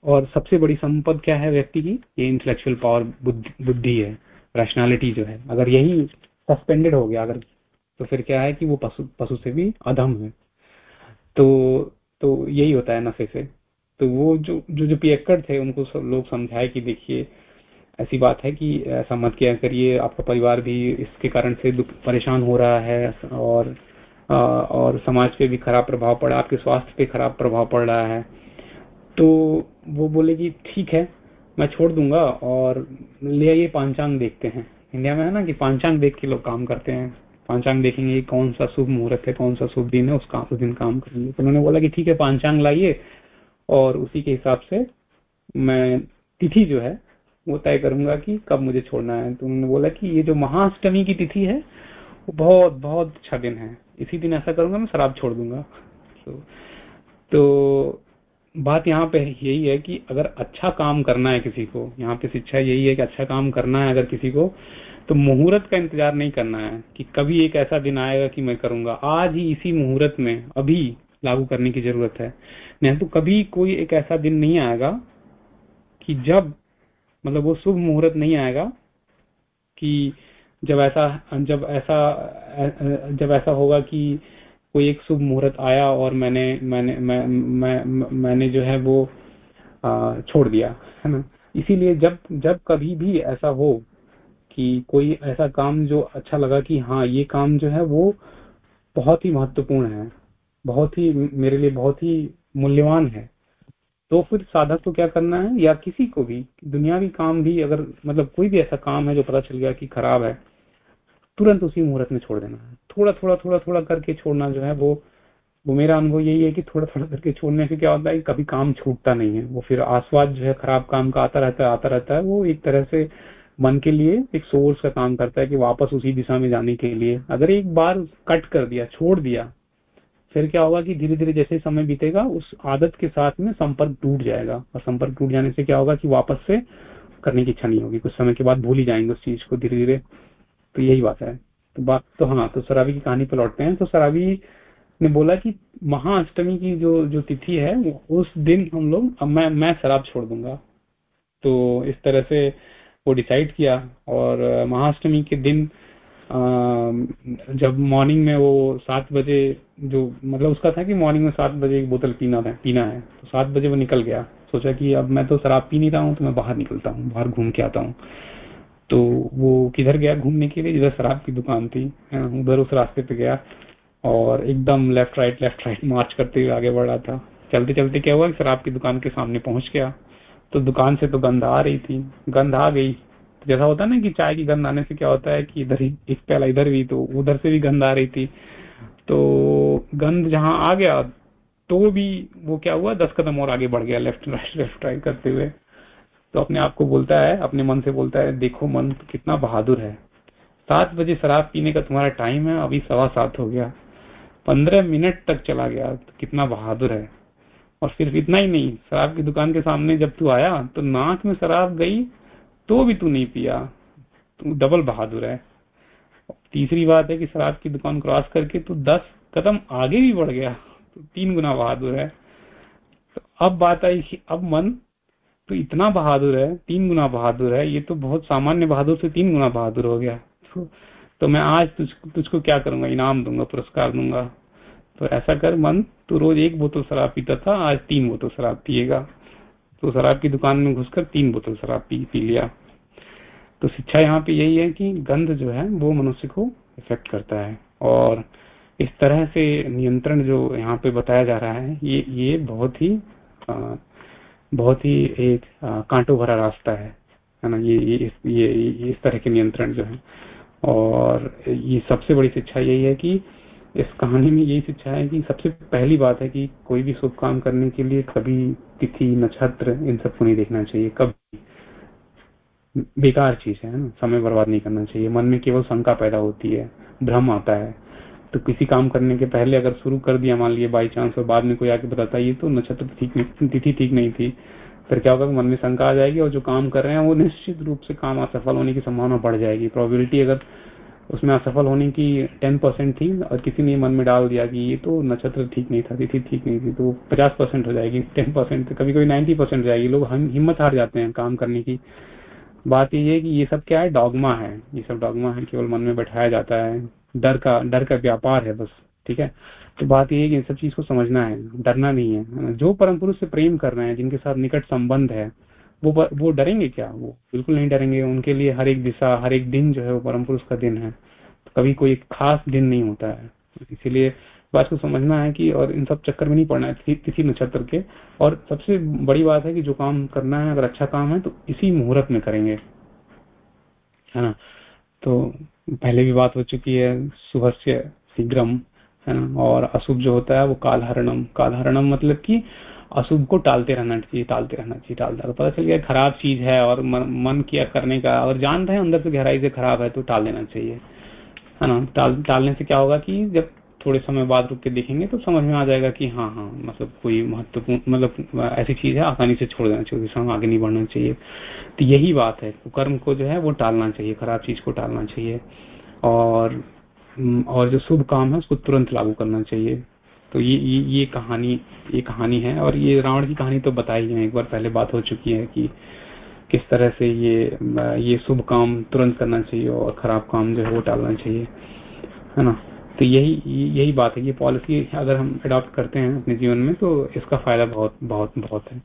और सबसे बड़ी संपद क्या है व्यक्ति की? ये इंटेलेक्चुअल पावर बुद्धि है रैशनैलिटी जो है। अगर यही सस्पेंडेड हो गया, अगर तो फिर क्या है कि वो पशु पशु से भी अधम है। तो तो यही होता है नशे से। तो वो जो जो जो पियक्कड़ थे, उनको सब लोग समझाए कि देखिए, ऐसी बात है कि ऐसा मत किया करिए, आपका परिवार भी इसके कारण से परेशान हो रहा है और और समाज पे भी खराब प्रभाव पड़ा आपके स्वास्थ्य पे खराब प्रभाव पड़ रहा है। तो वो बोले कि ठीक है, मैं छोड़ दूँगा और ले आइए पांचांग देखते हैं। इंडिया में है ना कि पांचांग देख के लोग काम करते हैं। पांचांग देखेंगे कौन सा शुभ मुहूर्त है कौन सा शुभ दिन है उस, उस दिन काम करेंगे। तो उन्होंने बोला कि ठीक है पांचांग लाइए और उसी के हिसाब से मैं तिथि जो है वो तय करूँगा कि कब मुझे छोड़ना है। तो उन्होंने बोला कि ये जो महाअष्टमी की तिथि है वो बहुत बहुत अच्छा दिन है। इसी दिन ऐसा करूँगा मैं शराब छोड़ दूँगा। तो, तो बात यहाँ पे यही है कि अगर अच्छा काम करना है किसी को यहाँ पे शिक्षा यही है कि अच्छा काम करना है अगर किसी को तो मुहूर्त का इंतज़ार नहीं करना है कि कभी एक ऐसा दिन आएगा कि मैं करूँगा। आज ही इसी मुहूर्त में अभी लागू करने की ज़रूरत है। नहीं तो कभी कोई एक ऐसा दिन नहीं आएगा कि जब मतलब वो शुभ मुहूर्त नहीं आएगा कि जब ऐसा जब ऐसा जब ऐसा होगा कि कोई एक शुभ मुहूर्त आया और मैंने मैंने मैं, मैं, मैं मैंने जो है वो आ, छोड़ दिया है ना? इसीलिए जब जब कभी भी ऐसा हो कि कोई ऐसा काम जो अच्छा लगा कि हाँ ये काम जो है वो बहुत ही महत्वपूर्ण है, बहुत ही मेरे लिए बहुत ही मूल्यवान है। तो फिर साधक को क्या करना है या किसी को भी, दुनियावी काम भी अगर मतलब कोई भी ऐसा काम है जो पता चल गया कि खराब है, तुरंत उसी मुहूर्त में छोड़ देना है। थोड़ा थोड़ा थोड़ा थोड़ा करके छोड़ना जो है वो वो मेरा अनुभव यही है कि थोड़ा थोड़ा करके छोड़ने से क्या होता है कभी काम छूटता नहीं है। वो फिर आसवाद जो है खराब काम का आता रहता है, आता रहता है, वो एक तरह से मन के लिए, एक सोर्स का काम करता है कि वापस उसी दिशा में जाने के लिए। अगर एक बार कट कर दिया, छोड़ दिया, फिर क्या होगा कि धीरे धीरे जैसे समय बीतेगा, उस आदत के साथ में संपर्क टूट जाएगा। और संपर्क टूट जाने से क्या होगा कि वापस से करने की इच्छा नहीं होगी। कुछ समय के बाद भूल ही जाएँगे उस चीज़ को धीरे धीरे तो यही बात है। तो बात तो हाँ तो शराबी की कहानी पर लौटते हैं। तो शराबी ने बोला कि महाअष्टमी की जो जो तिथि है, उस दिन हम लोग, मैं मैं शराब छोड़ दूँगा। तो इस तरह से वो डिसाइड किया और महाअष्टमी के दिन जब मॉर्निंग में वो सात बजे जो मतलब उसका था कि मॉर्निंग में सात बजे एक बोतल पीना था, पीना है। तो सात बजे वो निकल गया। सोचा कि अब मैं तो शराब पी नहीं रहा हूँ तो मैं बाहर निकलता हूँ, बाहर घूम के आता हूँ। तो वो किधर गया घूमने के लिए? जिधर शराब की दुकान थी। उधर उस रास्ते पे गया और एकदम left right left right march करते हुए आगे बढ़ रहा था। चलते चलते क्या हुआ शराब की दुकान के सामने पहुँच गया। तो दुकान से तो गंध आ रही थी। गंध आ गई। तो जैसा होता है ना कि चाय की गंध आने से क्या होता है कि इधर ही एक पहला इधर भी तो उधर से भी गंध आ रही थी। तो गंध जहाँ आ गया तो भी वो क्या हुआ, दस कदम और आगे बढ़ गया लेफ़्ट राइट लेफ़्ट राइट करते हुए। तो अपने आप को बोलता है, अपने मन से बोलता है, देखो मन, कितना बहादुर है। सात बजे शराब पीने का तुम्हारा टाइम है, अभी सवा सात हो गया। पंद्रह मिनट तक चला गया तो कितना बहादुर है। और सिर्फ़ इतना ही नहीं शराब की दुकान के सामने जब तू आया तो नाक में शराब गई तो भी तू नहीं पिया। तू डबल बहादुर है। तीसरी बात है कि शराब की दुकान क्रॉस करके तू दस कदम आगे भी बढ़ गया। तो तीन गुना बहादुर है। तो अब बात आई कि अब मन तो इतना बहादुर है तीन गुना बहादुर है ये तो बहुत सामान्य बहादुर से तीन गुना बहादुर हो गया। तो, तो मैं आज तुझ, तुझको क्या करूँगा? इनाम दूँगा पुरस्कार दूँगा। तो ऐसा कर मन तू रोज एक बोतल शराब पीता था आज तीन बोतल शराब पिएगा। तो शराब की दुकान में घुसकर तीन बोतल शराब पी पी लिया। तो शिक्षा यहाँ पे यही है कि गंध जो है वो मनुष्य को इफ़ेक्ट करता है। और इस तरह से नियंत्रण जो यहाँ पे बताया जा रहा है ये ये बहुत ही आ, बहुत ही एक कांटो भरा रास्ता है। है ना? ये ये, ये ये इस तरह के नियंत्रण जो है। और ये सबसे बड़ी शिक्षा यही है कि इस कहानी में यही शिक्षा है कि सबसे पहली बात है कि कोई भी शुभ काम करने के लिए कभी तिथि, नक्षत्र, इन सबको नहीं देखना चाहिए। कभी बेकार चीज़ है ना, समय बर्बाद नहीं करना चाहिए। मन में केवल शंका पैदा होती है, भ्रम आता है। तो किसी काम करने के पहले अगर शुरू कर दिया, मान लिया बाई चांस और बाद में कोई आके बताता ये तो नक्षत्र ठीक नहीं, तिथि ठीक नहीं थी। फिर क्या होगा मन में शंका आ जाएगी और जो काम कर रहे हैं, वो निश्चित रूप से काम असफल होने की संभावना बढ़ जाएगी। प्रोबेबिलिटी अगर उसमें असफल होने की टेन परसेंट थी और किसी ने मन में डाल दिया कि ये तो नक्षत्र ठीक नहीं था, तिथि ठीक नहीं थी तो पचास परसेंट हो जाएगी टेन परसेंट कभी कभी नाइन्टी परसेंट हो जाएगी। लोग हम हिम्मत हार जाते हैं काम करने की। बात ये है कि ये सब क्या है? डॉगमा है। ये सब डॉगमा है, केवल मन में बैठाया जाता है। डर का डर का व्यापार है बस, ठीक है? तो बात ये है कि इन सब चीज़ को समझना है, डरना नहीं है। जो परम पुरुष से प्रेम कर रहे हैं, जिनके साथ निकट संबंध है वो वो डरेंगे क्या? वो बिल्कुल नहीं डरेंगे। उनके लिए हर एक दिशा, हर एक दिन जो है वो परम पुरुष का दिन है। तो कभी कोई खास दिन नहीं होता है। इसीलिए बात को समझना है कि और इन सब चक्कर में नहीं पड़ना है, किसी नक्षत्र के। और सबसे बड़ी बात है कि जो काम करना है, अगर अच्छा काम है तो इसी मुहूर्त में करेंगे। है ना? तो पहले भी बात हो चुकी है सुबह से शीघ्रम, है ना? और अशुभ जो होता है, वो कालहरणम। कालहरणम मतलब कि अशुभ को टालते रहना चाहिए टालते रहना चाहिए टालते पता चल गया खराब चीज़ है और मन, मन किया करने का और जान रहे हैं अंदर से गहराई से खराब है तो टाल देना चाहिए है ना? टाल टालने से क्या होगा कि जब थोड़े समय बाद रुक के देखेंगे तो समझ में आ जाएगा कि हाँ हाँ मतलब कोई महत्वपूर्ण मतलब ऐसी चीज़ है आसानी से छोड़ देना चाहिए उसके आगे नहीं बढ़ना चाहिए। तो यही बात है कर्म को जो है वो टालना चाहिए खराब चीज़ को टालना चाहिए। और और जो शुभ काम है उसको तुरंत लागू करना चाहिए। तो ये ये, ये कहानी ये कहानी है और ये रावण की कहानी तो बताई है एक बार पहले बात हो चुकी है कि किस तरह से ये ये शुभ काम तुरंत करना चाहिए और खराब काम जो है वो टालना चाहिए है ना? तो यही यही बात है ये पॉलिसी अगर हम अडॉप्ट करते हैं अपने जीवन में तो इसका फ़ायदा बहुत बहुत बहुत है।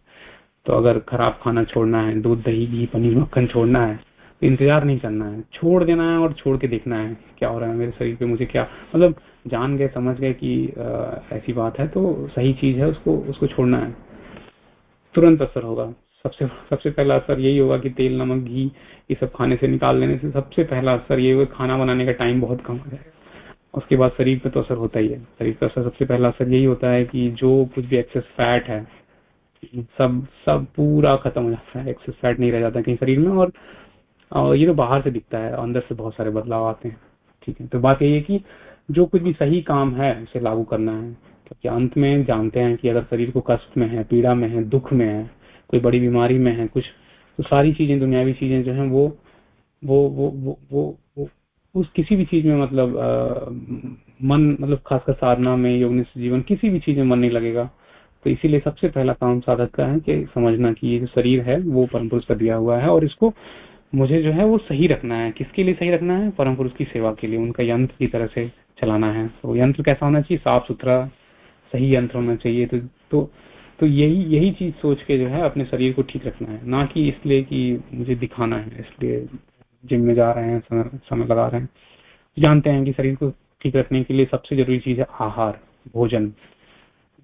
तो अगर खराब खाना छोड़ना है दूध दही घी पनीर मक्खन छोड़ना है तो इंतज़ार नहीं करना है। छोड़ देना है और छोड़ के देखना है क्या हो रहा है मेरे शरीर पे मुझे क्या मतलब जान गए, समझ गए कि ऐसी बात है तो सही चीज़ है, उसको उसको छोड़ना है। तुरंत असर होगा। सबसे सबसे पहला असर यही होगा कि तेल, नमक, घी, ये सब खाने से निकाल देने से सबसे पहला असर ये होगा खाना बनाने का टाइम बहुत कम हो। जाएगा उसके बाद शरीर पे तो असर होता ही है। शरीर पे असर सबसे पहला असर यही होता है कि जो कुछ भी एक्सेस फैट है, सब सब पूरा खत्म हो जाता है। एक्सेस फैट नहीं रह जाता कहीं शरीर में और ये तो बाहर से दिखता है, अंदर से बहुत सारे बदलाव आते हैं। ठीक है तो बात यही है कि जो कुछ भी सही काम है उसे लागू करना है। क्योंकि अंत में जानते हैं कि अगर शरीर को कष्ट में है पीड़ा में है दुख में है कोई बड़ी बीमारी में है कुछ तो सारी चीज़ें दुनियावी चीज़ें जो है वो वो वो वो वो, वो उस किसी भी चीज़ में मतलब आ, मन मतलब खासकर साधना में योग जीवन किसी भी चीज़ में मन नहीं लगेगा। तो इसीलिए सबसे पहला काम साधक का है कि समझना कि ये जो शरीर है वो परम पुरुष का दिया हुआ है और इसको मुझे जो है वो सही रखना है। किसके लिए सही रखना है? परम पुरुष की सेवा के लिए उनका यंत्र की तरह से। चलाना है। तो यंत्र कैसा होना चाहिए? साफ़ सुथरा सही यंत्र होना चाहिए। तो तो तो यही यही चीज़ सोच के जो है अपने शरीर को ठीक रखना है। ना कि इसलिए कि मुझे दिखाना है इसलिए जिम में जा रहे हैं समय, समय लगा रहे हैं। जानते हैं कि शरीर को ठीक रखने के लिए सबसे ज़रूरी चीज़ है आहार भोजन।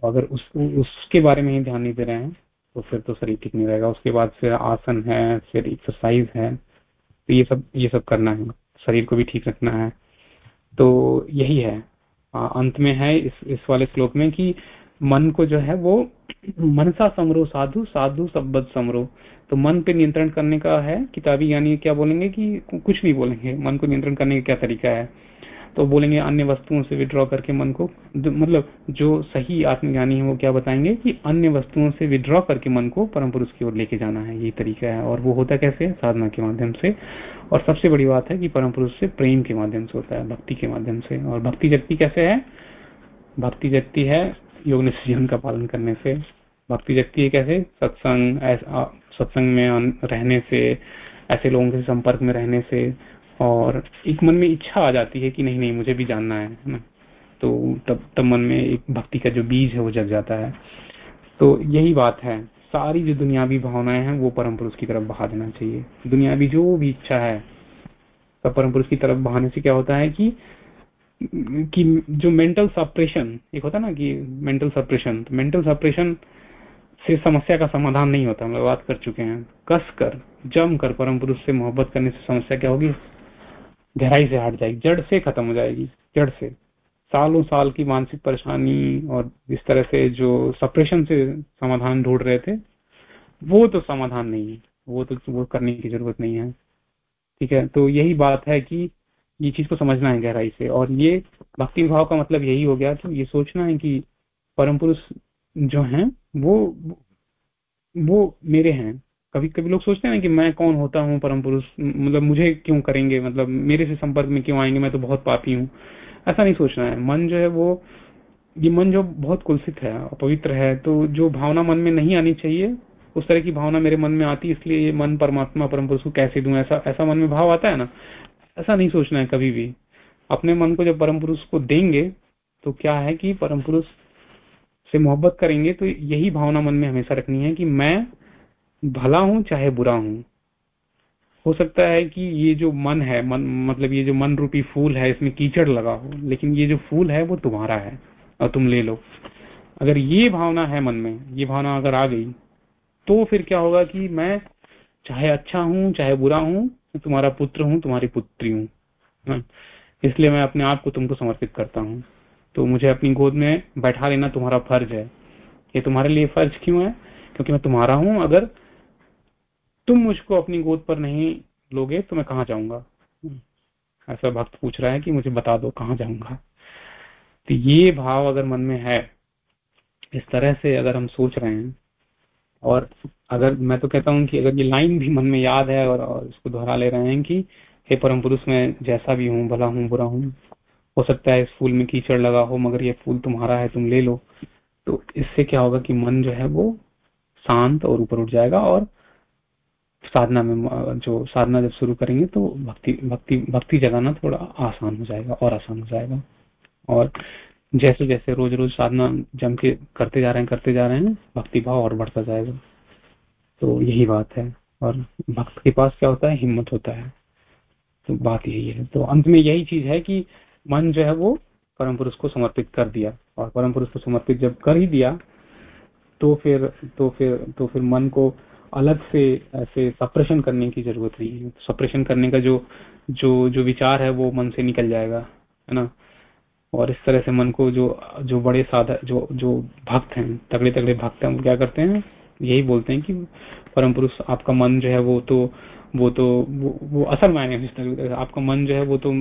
अगर उस उसके बारे में ही ध्यान नहीं दे रहे हैं तो फिर तो शरीर ठीक नहीं रहेगा। उसके बाद फिर आसन है फिर एक्सरसाइज है तो ये सब ये सब करना है। शरीर को भी ठीक रखना है। तो यही है। अंत में है इस इस वाले श्लोक में कि मन को जो है वो मनसा समरो साधु साधु सबद समरो तो मन पे नियंत्रण करने का है, किताबी यानी क्या बोलेंगे कि कुछ नहीं बोलेंगे, मन को नियंत्रण करने का क्या तरीका है? तो बोलेंगे अन्य वस्तुओं से विड्रॉ करके मन को मतलब जो सही आत्मज्ञानी है वो क्या बताएँगे कि अन्य वस्तुओं से विड्रॉ करके मन को परम पुरुष की ओर लेके जाना है यही तरीका है। और वो होता कैसे है? साधना के माध्यम से। और सबसे बड़ी बात है कि परम पुरुष से प्रेम के माध्यम से होता है, भक्ति के माध्यम से। और भक्ति जगती कैसे है? भक्ति जगती है योग जीवन का पालन करने से। भक्ति जगती है कैसे? सत्संग सत्संग में रहने से, ऐसे लोगों के संपर्क में रहने से। और एक मन में इच्छा आ जाती है कि नहीं नहीं, मुझे भी जानना है ना? तो तब तब मन में एक भक्ति का जो बीज है वो जग जाता है। तो यही बात है। सारी जो दुनियावी भावनाएँ हैं, वो परम पुरुष की तरफ़ बहा देना चाहिए। दुनियावी जो भी इच्छा है सब परम पुरुष की तरफ़ बहाने से क्या होता है कि कि जो मेंटल सप्रेशन एक होता ना कि मेंटल सप्रेशन तो मेंटल सप्रेशन से समस्या का समाधान नहीं होता। हम बात कर चुके हैं। कस कर, जम कर परम पुरुष से मोहब्बत करने से समस्या क्या होगी? गहराई से हट जाएगी, जड़ से खत्म हो जाएगी, जड़ से। सालों साल की मानसिक परेशानी और इस तरह से जो सप्रेशन से समाधान ढूंढ रहे थे, वो तो समाधान नहीं है, वो तो वो करने की ज़रूरत नहीं है। ठीक है तो यही बात है कि ये चीज़ को समझना है गहराई से। और ये भक्ति भाव का मतलब यही हो गया कि ये सोचना है कि परम पुरुष जो हैं, वो वो मेरे हैं कभी कभी लोग सोचते हैं ना कि मैं कौन होता हूँ, परम पुरुष? मतलब मुझे क्यों करेंगे? मतलब मेरे से संपर्क में क्यों आएँगे? मैं तो बहुत पापी हूँ। ऐसा नहीं सोचना है। मन जो है वो, ये मन जो बहुत कुलसित है पवित्र है तो जो भावना मन में नहीं आनी चाहिए, उस तरह की भावना मेरे मन में आती इसलिए ये मन परमात्मा, परम पुरुष को कैसे दूँ? ऐसा ऐसा मन में भाव आता है ना? ऐसा नहीं सोचना है कभी भी। अपने मन को जब परम पुरुष को देंगे तो क्या है कि परम पुरुष से मोहब्बत करेंगे तो यही भावना मन में हमेशा रखनी है कि मैं भला हूँ चाहे बुरा हूँ। हो सकता है कि ये जो मन है, मन मतलब ये जो मन रूपी फूल है, इसमें कीचड़ लगा हो, लेकिन ये जो फूल है वो तुम्हारा है और तुम ले लो। अगर ये भावना है मन में, ये भावना अगर आ गई तो फिर क्या होगा कि मैं चाहे अच्छा हूँ, चाहे बुरा हूँ तुम्हारा पुत्र हूँ, तुम्हारी पुत्री हूँ। इसलिए मैं अपने आप को तुमको समर्पित करता हूँ। तो मुझे अपनी गोद में बैठा लेना तुम्हारा फ़र्ज़ है। ये तुम्हारे लिए फ़र्ज़ क्यों है? क्योंकि मैं तुम्हारा हूँ, अगर तुम मुझको अपनी गोद पर नहीं लोगे तो मैं कहा जाऊँगा? ऐसा भक्त पूछ रहा है कि मुझे बता दो कहाँ जाऊँगा? तो ये भाव अगर मन में है इस तरह से अगर हम सोच रहे हैं और अगर मैं तो कहता हूँ कि अगर ये लाइन भी मन में याद है और, और इसको दोहरा ले रहे हैं कि हे परम पुरुष मैं जैसा भी हूँ भला हूँ बुरा हूँ हो सकता है इस फूल में कीचड़ लगा हो मगर ये फूल तुम्हारा है तुम ले लो। तो इससे क्या होगा कि मन जो है वो शांत और ऊपर उठ जाएगा और साधना में, जो साधना जब शुरू करेंगे तो भक्ति भक्ति भक्ति जगाना थोड़ा आसान हो जाएगा और आसान हो जाएगा। और जैसे जैसे रोज रोज साधना जम के करते जा रहे हैं, करते जा रहे हैं, भक्ति भाव और बढ़ता जाएगा। तो यही बात है। और भक्त के पास क्या होता है? हिम्मत होता है। तो बात यही है। तो अंत में यही चीज़ है कि मन जो है वो परम पुरुष को समर्पित कर दिया। और परम पुरुष को समर्पित जब कर ही दिया तो फिर तो फिर तो फिर मन को अलग से ऐसे सप्रेशन करने की ज़रूरत नहीं है। सप्रेशन करने का जो जो जो विचार है वो मन से निकल जाएगा है ना? और इस तरह से मन को जो जो बड़े साधक जो जो भक्त हैं तगड़े तगड़े भक्त हैं वो क्या करते हैं? यही बोलते हैं कि परम पुरुष आपका मन जो है वो तो वो तो वो, वो असल मायने में आपका मन जो है वो तो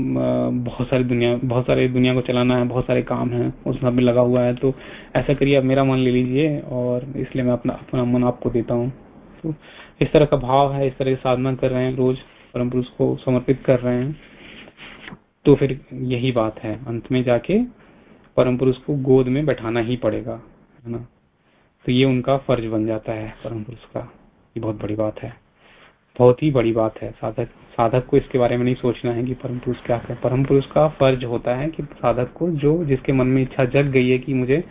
बहुत सारी दुनिया बहुत सारे दुनिया को चलाना है बहुत सारे काम है उस सब में लगा हुआ है। तो ऐसा करिए आप मेरा मन ले लीजिए और इसलिए मैं अपना अपना मन आपको देता हूँ। तो इस तरह का भाव है, इस तरह की साधना कर रहे हैं रोज, परम पुरुष को समर्पित कर रहे हैं। तो फिर यही बात है, अंत में जाके परम पुरुष को गोद में बैठाना ही पड़ेगा, है ना? तो ये उनका फ़र्ज़ बन जाता है, परम पुरुष का। ये बहुत बड़ी बात है। बहुत ही बड़ी बात है। साधक साधक को इसके बारे में नहीं सोचना है कि परम पुरुष क्या है परम पुरुष का फ़र्ज़ होता है कि साधक को जो, जिसके मन में इच्छा जग गई है कि मुझे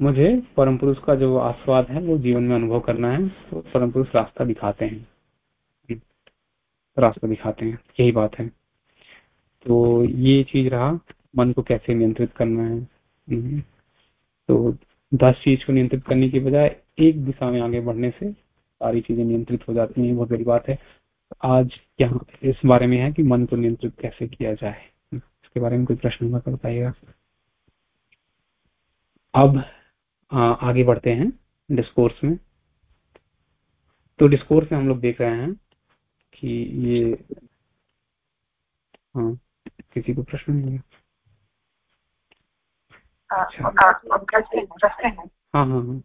मुझे परम पुरुष का जो आस्वाद है, वो जीवन में अनुभव करना है तो परम पुरुष रास्ता दिखाते हैं। रास्ता दिखाते हैं, यही बात है। तो ये चीज़ रहा, मन को कैसे नियंत्रित करना है। हम्म। तो दस चीज़ को नियंत्रित करने की बजाय एक दिशा में आगे बढ़ने से सारी चीज़ें नियंत्रित हो जाती हैं बहुत बड़ी बात है। आज यहाँ इस बारे में है कि मन को नियंत्रित कैसे किया जाए। इसके बारे में कोई प्रश्न होगा कर पाएगा अब आगे बढ़ते हैं डिस्कोर्स में तो डिस्कोर्स में हम लोग देख रहे हैं कि ये हाँ किसी को प्रश्न नहीं है अच्छा। हाँ हाँ हाँ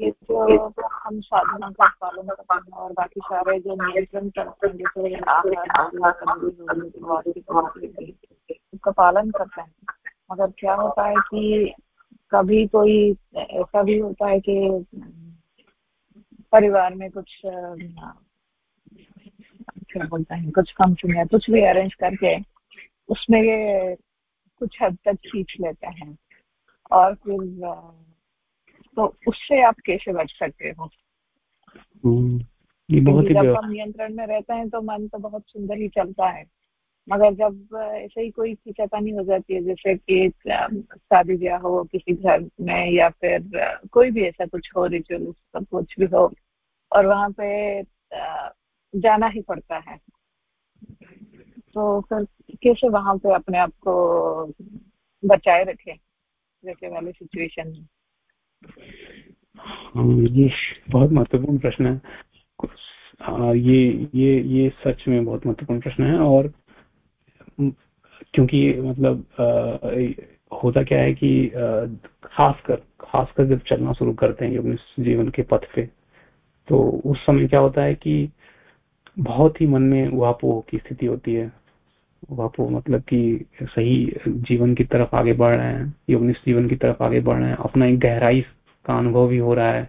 ये तो हम साधना का पालन हैं और बाकी सारे जो नियंत्रण करते हैं जैसे उसका पालन करते हैं। मगर क्या होता है कि कभी कोई ऐसा भी होता है कि परिवार में कुछ क्या बोलते हैं कुछ कम या कुछ भी अरेंज करके उसमें ये कुछ हद तक खींच लेते हैं। और फिर तो उससे आप कैसे बच सकते हो? हम्म, ये बहुत ही जब हम नियंत्रण में रहते हैं तो मन तो बहुत सुंदर ही चलता है। मगर जब ऐसे ही कोई खींचातानी हो जाती है, जैसे कि शादी ब्याह हो, किसी घर में या फिर कोई भी ऐसा कुछ हो रिचुअल सब कुछ भी हो, और वहाँ पे जाना ही पड़ता है। तो फिर कैसे वहाँ पे अपने आप को बचाए रखे वैसे वाले सिचुएशन में ये बहुत महत्वपूर्ण प्रश्न है। ये ये ये सच में बहुत महत्वपूर्ण प्रश्न है और क्योंकि मतलब आ, होता क्या है कि खासकर खासकर जब चलना शुरू करते हैं अपने जीवन के पथ पे तो उस समय क्या होता है कि बहुत ही मन में उहापोह की स्थिति होती है। उहापोह मतलब कि सही जीवन की तरफ़ आगे बढ़ रहे हैं योगनिष्ठ जीवन की तरफ़ आगे बढ़ रहे हैं अपना एक गहराई का अनुभव भी हो रहा है।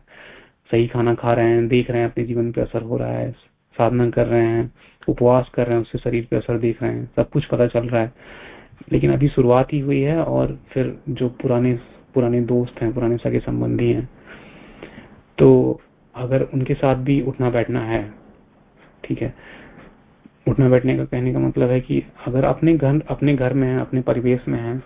सही खाना खा रहे हैं देख रहे हैं अपने जीवन पे असर हो रहा है साधना कर रहे हैं। उपवास कर रहे हैं, उससे शरीर पे असर देख रहे हैं, सब कुछ पता चल रहा है। लेकिन अभी शुरुआत ही हुई है और फिर जो पुराने पुराने दोस्त हैं, पुराने सगे संबंधी हैं तो अगर उनके साथ भी उठना बैठना है, ठीक है, उठना बैठने का कहने का मतलब है कि अगर अपने घर अपने घर में है, अपने परिवेश में है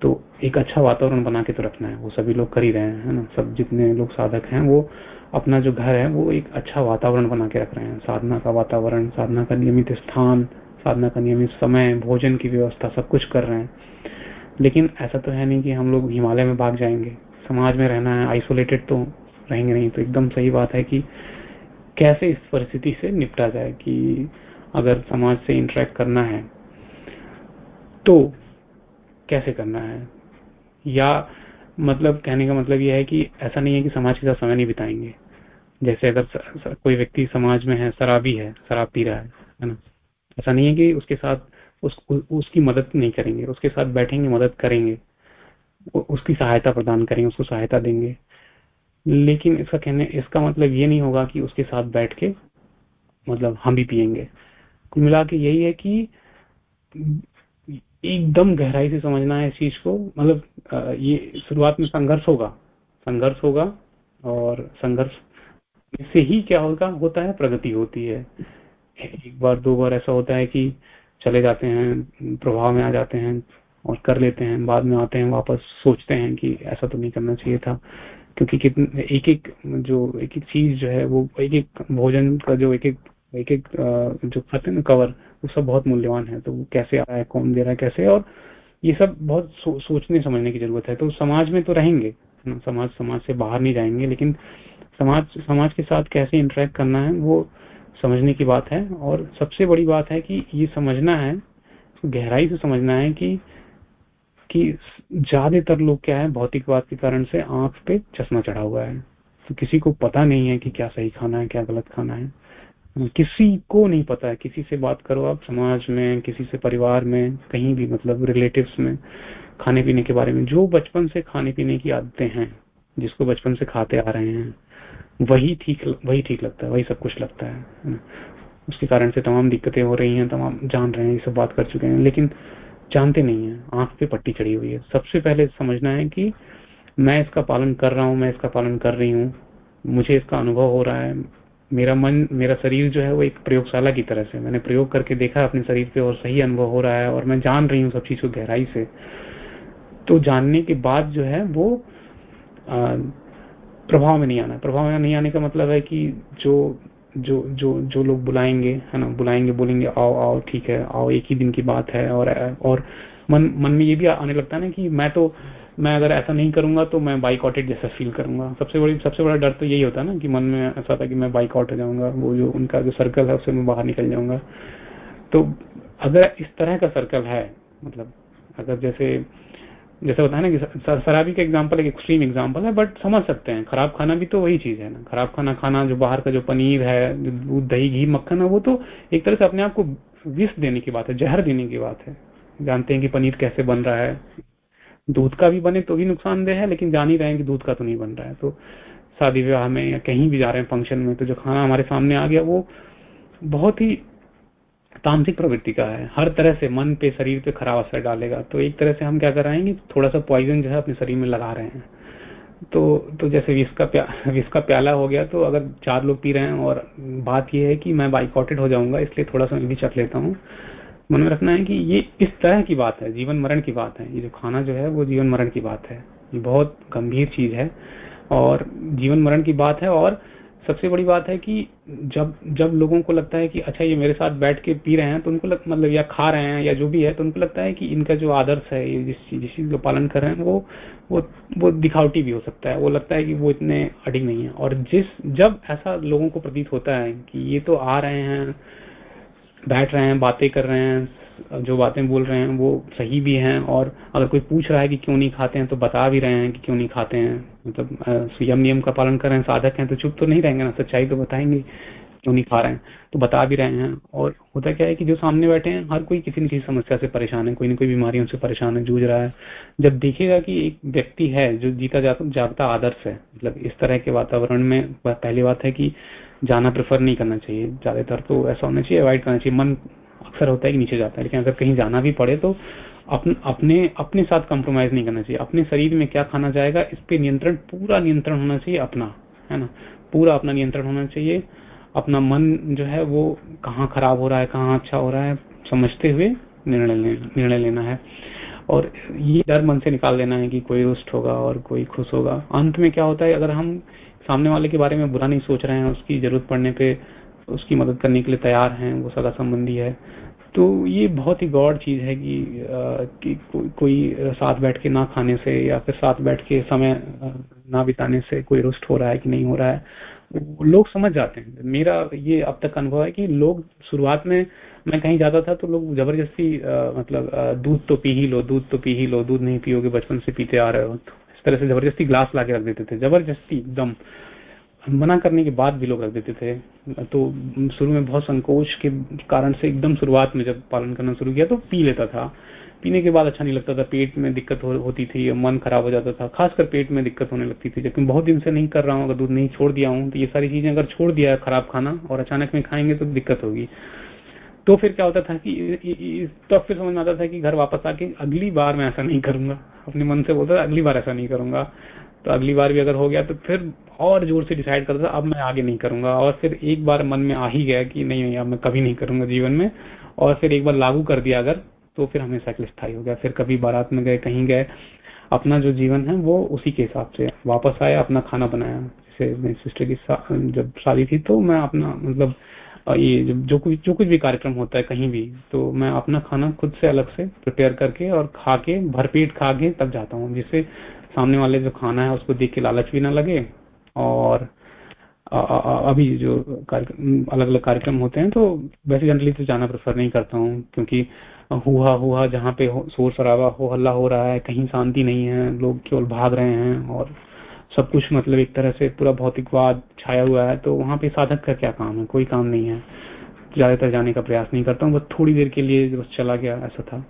तो एक अच्छा वातावरण बना के तो रखना है। वो सभी लोग कर ही रहे हैं ना? सब जितने लोग साधक हैं, वो अपना जो घर है, वो एक अच्छा वातावरण बना के रख रहे हैं। साधना का वातावरण, साधना का नियमित स्थान, साधना का नियमित समय, भोजन की व्यवस्था, सब कुछ कर रहे हैं। लेकिन ऐसा तो है नहीं कि हम लोग हिमालय में भाग जाएँगे। समाज में रहना है आइसोलेटेड तो रहेंगे नहीं। तो एकदम सही बात है कि कैसे इस परिस्थिति से निपटा जाए कि अगर समाज से इंटरेक्ट करना है तो कैसे करना है? या मतलब कहने का मतलब यह है कि ऐसा नहीं है कि समाज के साथ समय नहीं बिताएँगे। जैसे अगर कोई व्यक्ति समाज में है शराबी है शराब पी रहा है है ना? ऐसा नहीं है कि उसके साथ उस, उसकी मदद नहीं करेंगे उसके साथ बैठेंगे मदद करेंगे उसकी सहायता प्रदान करेंगे उसको सहायता देंगे। लेकिन इसका कहने इसका मतलब ये नहीं होगा कि उसके साथ बैठ के मतलब हम भी पियेंगे। कुल मिला के यही है कि एकदम गहराई से समझना है इस चीज़ को। मतलब ये शुरुआत में संघर्ष होगा। संघर्ष होगा और संघर्ष से ही क्या होगा? होता है प्रगति होती है। एक बार, दो बार ऐसा होता है कि चले जाते हैं, प्रभाव में आ जाते हैं और कर लेते हैं, बाद में आते हैं, वापस सोचते हैं कि ऐसा तो नहीं करना चाहिए था। क्योंकि कितने एक एक जो एक एक चीज़ जो है, वो एक एक भोजन का जो एक एक एक एक जो खाते हैं कवर वो सब बहुत मूल्यवान है तो कैसे आ रहा है कौन दे रहा है कैसे? और ये सब बहुत सो, सोचने समझने की ज़रूरत है। तो समाज में तो रहेंगे समाज समाज से बाहर नहीं जाएँगे लेकिन समाज समाज के साथ कैसे इंटरेक्ट करना है वो समझने की बात है। और सबसे बड़ी बात है कि ये समझना है गहराई से समझना है कि कि ज़्यादातर लोग क्या है भौतिकवाद के कारण से आँख पे चश्मा चढ़ा हुआ है। तो किसी को पता नहीं है कि क्या सही खाना है क्या गलत खाना है। किसी को नहीं पता है। किसी से बात करो आप समाज में, किसी से परिवार में, कहीं भी मतलब रिलेटिव्स में, खाने पीने के बारे में। जो बचपन से खाने पीने की आदतें हैं, जिसको बचपन से खाते आ रहे हैं, वही ठीक वही ठीक लगता है, वही सब कुछ लगता है उसके कारण से तमाम दिक्कतें हो रही हैं, तमाम जान रहे हैं, ये सब बात कर चुके हैं, लेकिन जानते नहीं है, आँख पे पट्टी चढ़ी हुई है। सबसे पहले समझना है कि मैं इसका पालन कर रहा हूँ, मैं इसका पालन कर रही हूँ, मुझे इसका अनुभव हो रहा है मेरा मन मेरा शरीर जो है वो एक प्रयोगशाला की तरह से मैंने प्रयोग करके देखा अपने शरीर पे और सही अनुभव हो रहा है और मैं जान रही हूँ सब चीज़ को गहराई से। तो जानने के बाद जो है वो आ, प्रभाव में नहीं आना। प्रभाव में नहीं आने का मतलब है कि जो जो जो जो लोग बुलाएँगे है ना बुलाएँगे बोलेंगे आओ आओ ठीक है आओ एक ही दिन की बात है। और और मन मन में ये भी आने लगता है ना कि मैं तो मैं अगर ऐसा नहीं करूँगा तो मैं बाइकआउटेड जैसा फील करूँगा। सबसे बड़ी, सबसे बड़ा डर तो यही होता है ना कि मन में ऐसा था कि मैं बाइकआउट हो जाऊँगा, वो जो उनका जो सर्कल है, उससे मैं बाहर निकल जाऊँगा। तो अगर इस तरह का सर्कल है मतलब अगर जैसे जैसे होता है ना कि शराबी का एग्ज़ाम्पल एक एक्सट्रीम एग्ज़ाम्पल है बट समझ सकते हैं। खराब खाना भी तो वही चीज़ है ना। खराब खाना खाना, जो बाहर का जो पनीर है, जो दूध दही, घी, मक्खन है, वो तो एक तरह से अपने आप को विष देने की बात है, जहर देने की बात है। जानते हैं कि पनीर कैसे बन रहा है। दूध का भी बने तो भी नुकसानदेह है लेकिन जान ही रहे हैं कि दूध का तो नहीं बन रहा है। तो शादी विवाह में या कहीं भी जा रहे हैं फ़ंक्शन में तो जो खाना हमारे सामने आ गया वो बहुत ही तामसिक प्रवृत्ति का है। हर तरह से मन पे शरीर पे खराब असर डालेगा। तो एक तरह से हम क्या कर रहे हैं कि थोड़ा सा पॉइजन जो है अपने शरीर में लगा रहे हैं। तो तो जैसे विष का प्या, विष का प्याला हो गया तो अगर चार लोग पी रहे हैं और बात यह है कि मैं बाइकआउटेड हो जाऊँगा इसलिए थोड़ा सा भी चख लेता हूँ। मन में रखना है कि ये इस तरह की बात है जीवन मरण की बात है। ये जो खाना जो है वो जीवन मरण की बात है। ये बहुत गंभीर चीज़ है और जीवन मरण की बात है और सबसे बड़ी बात है कि जब जब लोगों को लगता है कि अच्छा ये मेरे साथ बैठ के पी रहे हैं तो उनको लग, मतलब या खा रहे हैं या जो भी है तो उनको लगता है कि इनका जो आदर्श है ये जिस जिस चीज़ का पालन कर रहे हैं वो वो वो दिखावटी भी हो सकता है। वो लगता है कि वो इतने अडिग नहीं है। और जिस जब ऐसा लोगों को प्रतीत होता है कि ये तो आ रहे हैं बैठ रहे हैं, बातें कर रहे हैं, जो बातें बोल रहे हैं वो सही भी हैं और अगर कोई पूछ रहा है कि क्यों नहीं खाते हैं तो बता भी रहे हैं कि क्यों नहीं खाते हैं। मतलब संयम नियम का पालन कर रहे हैं, साधक हैं तो चुप तो नहीं रहेंगे ना, सच्चाई तो बताएँगे क्यों नहीं खा रहे हैं तो बता भी रहे हैं। और होता क्या है कि जो सामने बैठे हैं, हर कोई किसी न किसी समस्या से परेशान है, कोई ना कोई बीमारियों से परेशान है, जूझ रहा है। जब देखेगा कि एक व्यक्ति है जो जीता जाता, जागता आदर्श है मतलब इस तरह के वातावरण में, पहली बात है कि जाना प्रेफर नहीं करना चाहिए। ज़्यादातर तो ऐसा होना चाहिए अवॉइड करना चाहिए। मन अक्सर होता है कि नीचे जाता है लेकिन अगर कहीं जाना भी पड़े तो अपन, अपने अपने साथ कॉम्प्रोमाइज नहीं करना चाहिए। अपने शरीर में क्या खाना जाएगा इस पे नियंत्रण पूरा नियंत्रण होना चाहिए अपना है ना? पूरा अपना नियंत्रण होना चाहिए। अपना मन जो है वो कहाँ खराब हो रहा है कहाँ अच्छा हो रहा है समझते हुए निर्णय लेना निर्णय लेना है। और ये डर मन से निकाल देना है कि कोई रुष्ट होगा और कोई खुश होगा। अंत में क्या होता है अगर हम सामने वाले के बारे में बुरा नहीं सोच रहे हैं उसकी ज़रूरत पड़ने पे उसकी मदद करने के लिए तैयार हैं वो सगा संबंधी है। तो ये बहुत ही गौड़ चीज़ है कि, आ, कि को, कोई साथ बैठ के ना खाने से या फिर साथ बैठ के समय ना बिताने से कोई रुष्ट हो रहा है कि नहीं हो रहा है लोग समझ जाते हैं। मेरा ये अब तक अनुभव है कि लोग शुरुआत में मैं कहीं जाता था तो लोग ज़बरदस्ती मतलब दूध तो पी ही लो दूध तो पी ही लो दूध नहीं पियोगे बचपन से पीते आ रहे हो तरह से ज़बरदस्ती ग्लास ला के रख देते थे। ज़बरदस्ती एकदम। मना करने के बाद भी लोग रख देते थे। तो शुरू में बहुत संकोच के कारण से एकदम शुरुआत में जब पालन करना शुरू किया तो पी लेता था। पीने के बाद अच्छा नहीं लगता था। पेट में दिक्कत हो, होती थी मन खराब हो जाता था। खासकर पेट में दिक्कत होने लगती थी। जबकि बहुत दिन से नहीं कर रहा हूँ अगर दूध नहीं छोड़ दिया हूँ तो ये सारी चीज़ें अगर छोड़ दिया खराब खाना और अचानक में खाएँगे तो दिक्कत होगी। तो फिर क्या होता था कि तो फिर समझ में आता था कि घर वापस आके अगली बार मैं ऐसा नहीं करूँगा। अपने मन से बोलता था, अगली बार ऐसा नहीं करूँगा। तो अगली बार भी अगर हो गया तो फिर और ज़ोर से डिसाइड करता था, अब मैं आगे नहीं करूँगा। और फिर एक बार मन में आ ही गया कि नहीं अब मैं कभी नहीं करूँगा जीवन में। और फिर एक बार लागू कर दिया अगर तो फिर हमेशा के लिए स्थायी हो गया। फिर कभी बारात में गए, कहीं गए, अपना जो जीवन है वो उसी के हिसाब से वापस आया, अपना खाना बनाया। जैसे मेरी सिस्टर की जब शादी थी तो मैं अपना मतलब ये जो कुछ जो कुछ भी कार्यक्रम होता है कहीं भी तो मैं अपना खाना खुद से अलग से प्रिपेयर करके और खा के भरपेट खा के तब जाता हूँ। जिससे सामने वाले जो खाना है उसको देख के लालच भी ना लगे और आ, आ, अभी जो अलग अलग कार्यक्रम होते हैं तो वैसे जनरली तो जाना प्रेफर नहीं करता हूँ क्योंकि हुआ हुआ जहाँ पे शोर शराबा हो हल्ला हो रहा है कहीं शांति नहीं है लोग केवल भाग रहे हैं और सब कुछ मतलब एक तरह से पूरा भौतिकवाद छाया हुआ है तो वहाँ पे साधक का क्या काम है? कोई काम नहीं है। ज़्यादातर जाने का प्रयास नहीं करता हूँ, बस थोड़ी देर के लिए बस चला गया, ऐसा था।